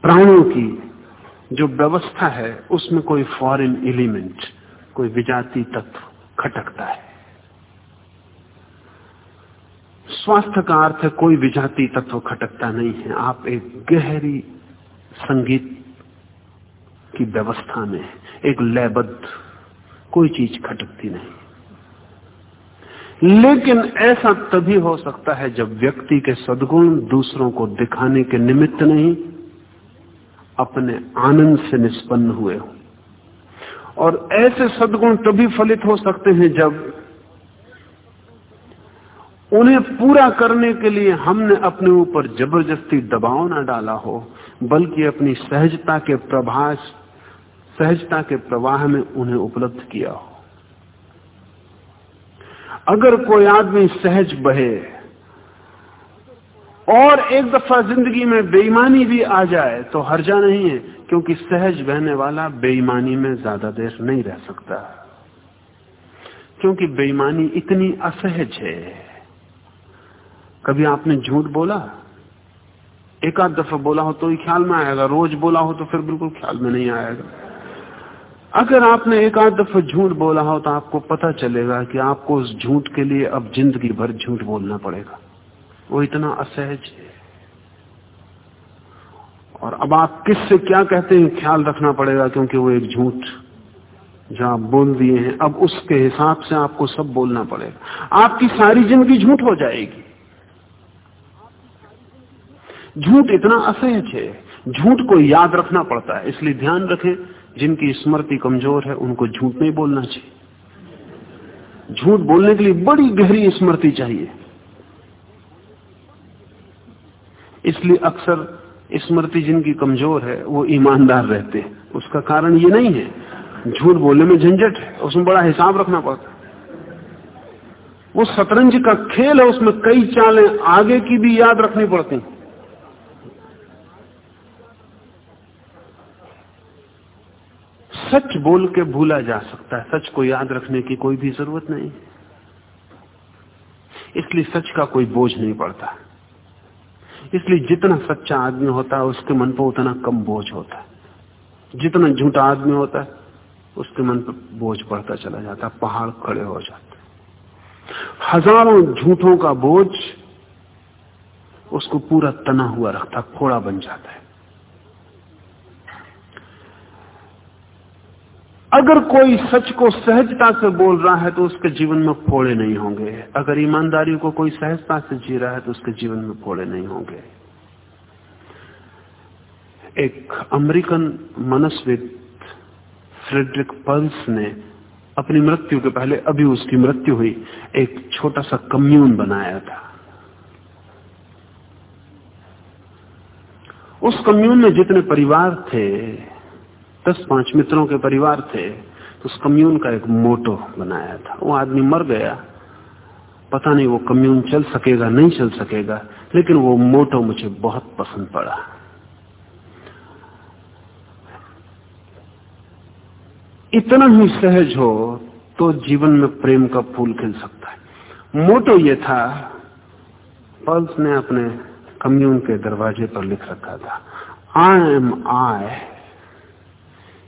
B: प्राणों की जो व्यवस्था है, उसमें कोई फॉरेन एलिमेंट कोई विजाति तत्व खटकता है। स्वास्थ्य का अर्थ है कोई विजाति तत्व खटकता नहीं है। आप एक गहरी संगीत की व्यवस्था में एक लयबद्ध कोई चीज़ खटकती नहीं। लेकिन ऐसा तभी हो सकता है जब व्यक्ति के सदगुण दूसरों को दिखाने के निमित्त नहीं, अपने आनंद से निष्पन्न हुए हो। और ऐसे सदगुण तभी फलित हो सकते हैं जब उन्हें पूरा करने के लिए हमने अपने ऊपर ज़बरदस्ती दबाव ना डाला हो, बल्कि अपनी सहजता के प्रभास सहजता के प्रवाह में उन्हें उपलब्ध किया हो। अगर कोई आदमी सहज बहे और एक दफ़ा ज़िंदगी में बेईमानी भी आ जाए तो हर्जा नहीं है, क्योंकि सहज बहने वाला बेईमानी में ज़्यादा देर नहीं रह सकता। क्योंकि बेईमानी इतनी असहज है। कभी आपने झूठ बोला? एक आध दफ़ा बोला हो तो ही ख्याल में आएगा, रोज बोला हो तो फिर बिल्कुल ख्याल में नहीं आएगा। अगर आपने एक आध दफ़ा झूठ बोला हो तो आपको पता चलेगा कि आपको उस झूठ के लिए अब ज़िंदगी भर झूठ बोलना पड़ेगा। वो इतना असहज है। और अब आप किससे क्या कहते हैं ख्याल रखना पड़ेगा क्योंकि वो एक झूठ जो आप बोल दिए हैं। अब उसके हिसाब से आपको सब बोलना पड़ेगा। आपकी सारी ज़िंदगी झूठ हो जाएगी। झूठ इतना असहज है। झूठ को याद रखना पड़ता है, इसलिए ध्यान रखें। जिनकी स्मृति कमज़ोर है, उनको झूठ नहीं बोलना चाहिए। झूठ बोलने के लिए बड़ी गहरी स्मृति चाहिए। इसलिए अक्सर स्मृति जिनकी कमज़ोर है, वो ईमानदार रहते हैं। उसका कारण ये नहीं है, झूठ बोलने में झंझट है, उसमें बड़ा हिसाब रखना पड़ता है। वो शतरंज का खेल है, उसमें कई चालें आगे की भी याद रखनी पड़ती सच बोल के भूला जा सकता है। सच को याद रखने की कोई भी ज़रूरत नहीं। इसलिए सच का कोई बोझ नहीं पड़ता। इसलिए जितना सच्चा आदमी होता है, उसके मन पर उतना कम बोझ होता है। जितना झूठा आदमी होता है, उसके मन पर बोझ पड़ता चला जाता पहाड़ खड़े हो जाते हज़ारों झूठों का बोझ, उसको पूरा तना हुआ रखता फोड़ा बन जाता है। अगर कोई सच को सहजता से बोल रहा है तो उसके जीवन में फोड़े नहीं होंगे। अगर ईमानदारी को कोई सहजता से जी रहा है तो उसके जीवन में फोड़े नहीं होंगे। एक अमेरिकन मनस्विद फ्रेडरिक पल्स ने अपनी मृत्यु के पहले, अभी उसकी मृत्यु हुई, एक छोटा सा कम्यून बनाया था। उस कम्यून में जितने परिवार थे दस पाँच मित्रों के परिवार थे तो उस कम्यून का एक मोटो बनाया था। वो आदमी मर गया। पता नहीं वो कम्यून चल सकेगा, नहीं चल सकेगा, लेकिन वो मोटो मुझे बहुत पसंद पड़ा। इतना ही सहज हो तो जीवन में प्रेम का फूल खिल सकता है। मोटो ये था, पल्स ने अपने कम्यून के दरवाजे पर लिख रखा था I am I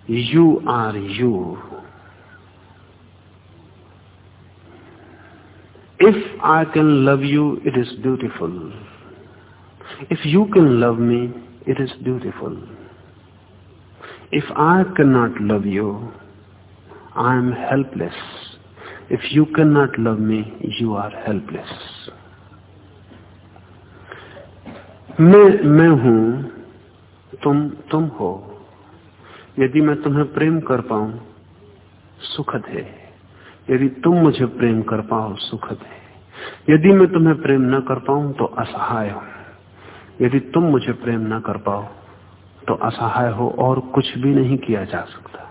B: You are you if I can love you it is beautiful if you can love me it is beautiful if I can not love you I am helpless. If you cannot love me, you are helpless. मैं मैं हूं तुम तुम हो यदि मैं तुम्हें प्रेम कर पाऊँ, सुखद है। यदि तुम मुझे प्रेम कर पाओ, सुखद है। यदि मैं तुम्हें प्रेम न कर पाऊँ तो असहाय हूँ। यदि तुम मुझे प्रेम न कर पाओ तो असहाय हो और कुछ भी नहीं किया जा सकता।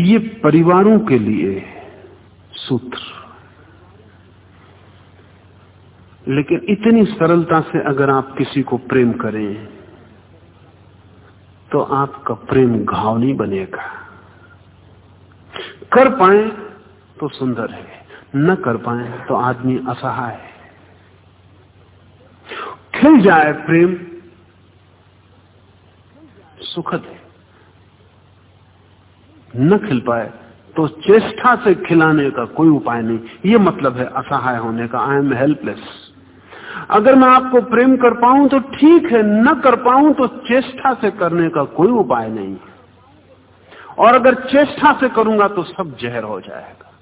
B: ये परिवारों के लिए सूत्र। लेकिन इतनी सरलता से अगर आप किसी को प्रेम करें तो आपका प्रेम घाव नहीं बनेगा। कर पाए तो सुंदर है, न कर पाए तो आदमी असहाय है। खिल जाए प्रेम, सुखद है। न खिल पाए तो चेष्टा से खिलाने का कोई उपाय नहीं। ये मतलब है असहाय होने का। आई एम हेल्पलेस अगर मैं आपको प्रेम कर पाऊँ तो ठीक है, न कर पाऊँ तो चेष्टा से करने का कोई उपाय नहीं और अगर चेष्टा से करूँगा तो सब जहर हो जाएगा।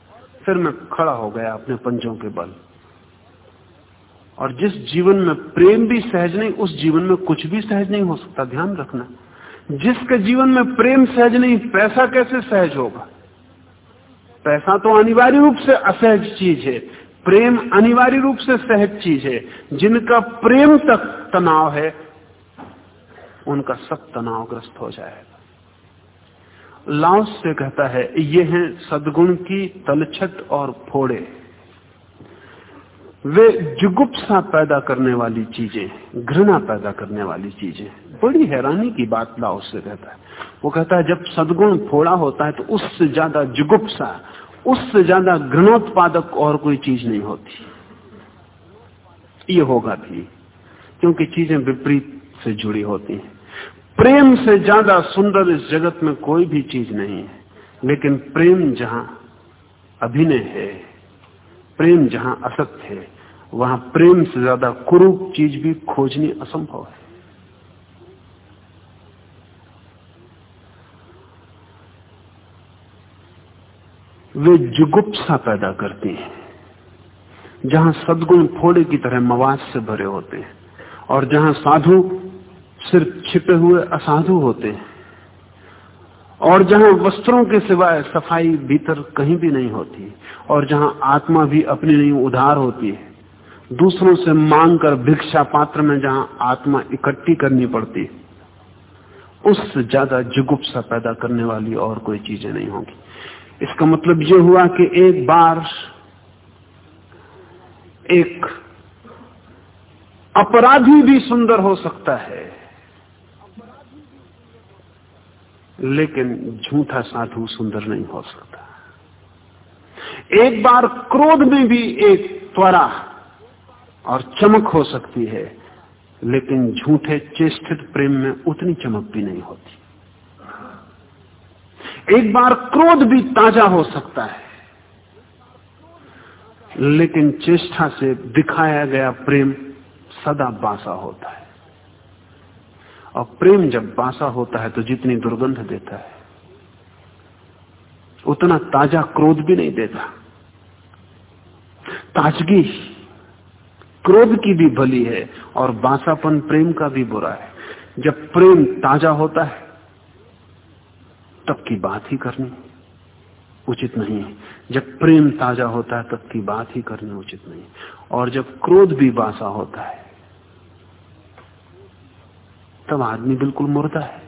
B: फिर मैं खड़ा हो गया अपने पंजों के बल। और जिस जीवन में प्रेम भी सहज नहीं, उस जीवन में कुछ भी सहज नहीं हो सकता, ध्यान रखना। जिसके जीवन में प्रेम सहज नहीं, पैसा कैसे सहज होगा? पैसा तो अनिवार्य रूप से असहज चीज़ है। प्रेम अनिवार्य रूप से सहज चीज़ है। जिनका प्रेम तक तनाव है, उनका सब तनावग्रस्त हो जाएगा। लाओस से कहता है, ये हैं सदगुण की तलछट और फोड़े। वे जुगुप्सा पैदा करने वाली चीज़ें, घृणा पैदा करने वाली चीज़ें। बड़ी हैरानी की बात लाओ से कहता है। वो कहता है, जब सदगुण फोड़ा होता है तो उससे ज़्यादा जुगुप्सा उससे ज़्यादा घृणोत्पादक और कोई चीज़ नहीं होती। ये होगा भी, क्योंकि चीज़ें विपरीत से जुड़ी होती हैं। प्रेम से ज़्यादा सुंदर इस जगत में कोई भी चीज़ नहीं है, लेकिन प्रेम जहाँ अभिनय है, प्रेम जहाँ असत्य है, वहाँ प्रेम से ज़्यादा कुरूप चीज़ भी खोजनी असंभव है। वे जुगुप्सा पैदा करती हैं, जहाँ सदगुण फोड़े की तरह मवाज से भरे होते हैं, और जहाँ साधु सिर्फ़ छिपे हुए असाधु होते हैं, और जहाँ वस्त्रों के सिवाय सफ़ाई भीतर कहीं भी नहीं होती, और जहाँ आत्मा भी अपनी नहीं, उधार होती है, दूसरों से मांग कर भिक्षा पात्र में जहाँ आत्मा इकट्ठी करनी पड़ती उससे ज़्यादा जुगुप्सा पैदा करने वाली और कोई चीज़ें नहीं होंगी। इसका मतलब यह हुआ कि एक बार एक अपराधी भी सुंदर हो सकता है, लेकिन झूठा साधु सुंदर नहीं हो सकता। एक बार क्रोध में भी एक त्वरा और चमक हो सकती है, लेकिन झूठे चेष्टित प्रेम में उतनी चमक भी नहीं होती। एक बार क्रोध भी ताज़ा हो सकता है। लेकिन चेष्टा से दिखाया गया प्रेम सदा बासा होता है। और प्रेम जब बासा होता है तो जितनी दुर्गंध देता है, उतना ताज़ा क्रोध भी नहीं देता। ताजगी, क्रोध की भी भली है और बासापन प्रेम का भी बुरा है। जब प्रेम ताज़ा होता है तब की बात ही करनी उचित नहीं है। जब प्रेम ताज़ा होता है, तब की बात ही करनी उचित नहीं और जब क्रोध भी बासा होता है, तब आदमी बिल्कुल मुर्दा है।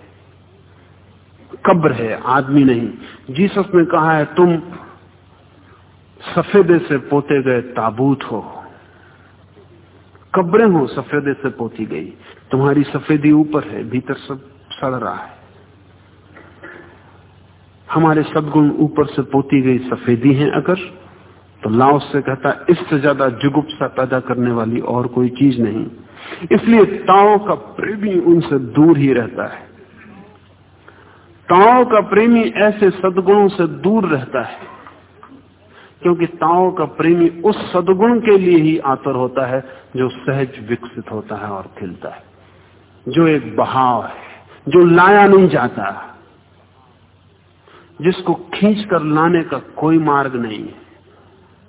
B: कब्र है, आदमी नहीं। जीसस ने कहा है, तुम सफेदे से पोते गए ताबूत हो। कब्रें हो, सफेदे से पोती गई। तुम्हारी सफेदी ऊपर है, भीतर सब सड़ रहा है। हमारे सदगुण ऊपर से पोती गई सफेदी हैं अगर तो लाओ से कहता, इससे ज़्यादा जुगुप्सा पैदा करने वाली और कोई चीज़ नहीं। इसलिए ताओ का प्रेमी उनसे दूर ही रहता है। ताओ का प्रेमी ऐसे सदगुणों से दूर रहता है, क्योंकि ताओ का प्रेमी उस सदगुण के लिए ही आतर होता है, जो सहज विकसित होता है और खिलता है, जो एक बहाव है, जो लाया नहीं जाता। जिसको खींच कर लाने का कोई मार्ग नहीं है,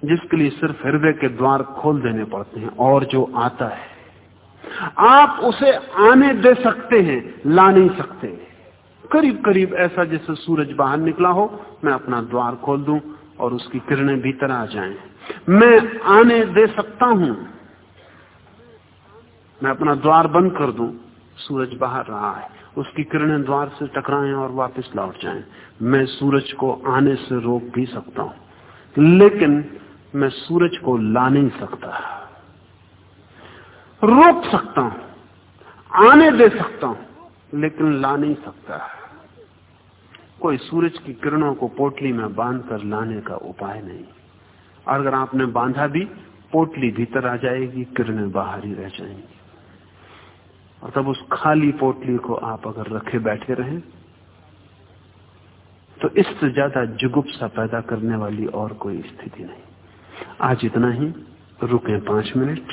B: जिसके लिए सिर्फ़ हृदय के द्वार खोल देने पड़ते हैं और जो आता है। आप उसे आने दे सकते हैं, ला नहीं सकते। करीब करीब ऐसा जैसे सूरज बाहर निकला हो, मैं अपना द्वार खोल दूँ और उसकी किरणें भीतर आ जाएँ। मैं आने दे सकता हूँ। मैं अपना द्वार बंद कर दूँ। सूरज बाहर रहा है। उसकी किरणें द्वार से टकराएँ और वापस लौट जाएँ। मैं सूरज को आने से रोक भी सकता हूँ, लेकिन मैं सूरज को ला नहीं सकता। रोक सकता हूँ, आने दे सकता हूँ, लेकिन ला नहीं सकता। कोई सूरज की किरणों को पोटली में बाँध कर लाने का उपाय नहीं। और अगर आपने बांधा भी, पोटली भीतर आ जाएगी, किरणें बाहर ही रह जाएँगी। और तब उस खाली पोटली को आप अगर रखे बैठे रहें तो इससे ज़्यादा जुगुप्सा पैदा करने वाली और कोई स्थिति नहीं। आज इतना ही, रुके पाँच मिनट।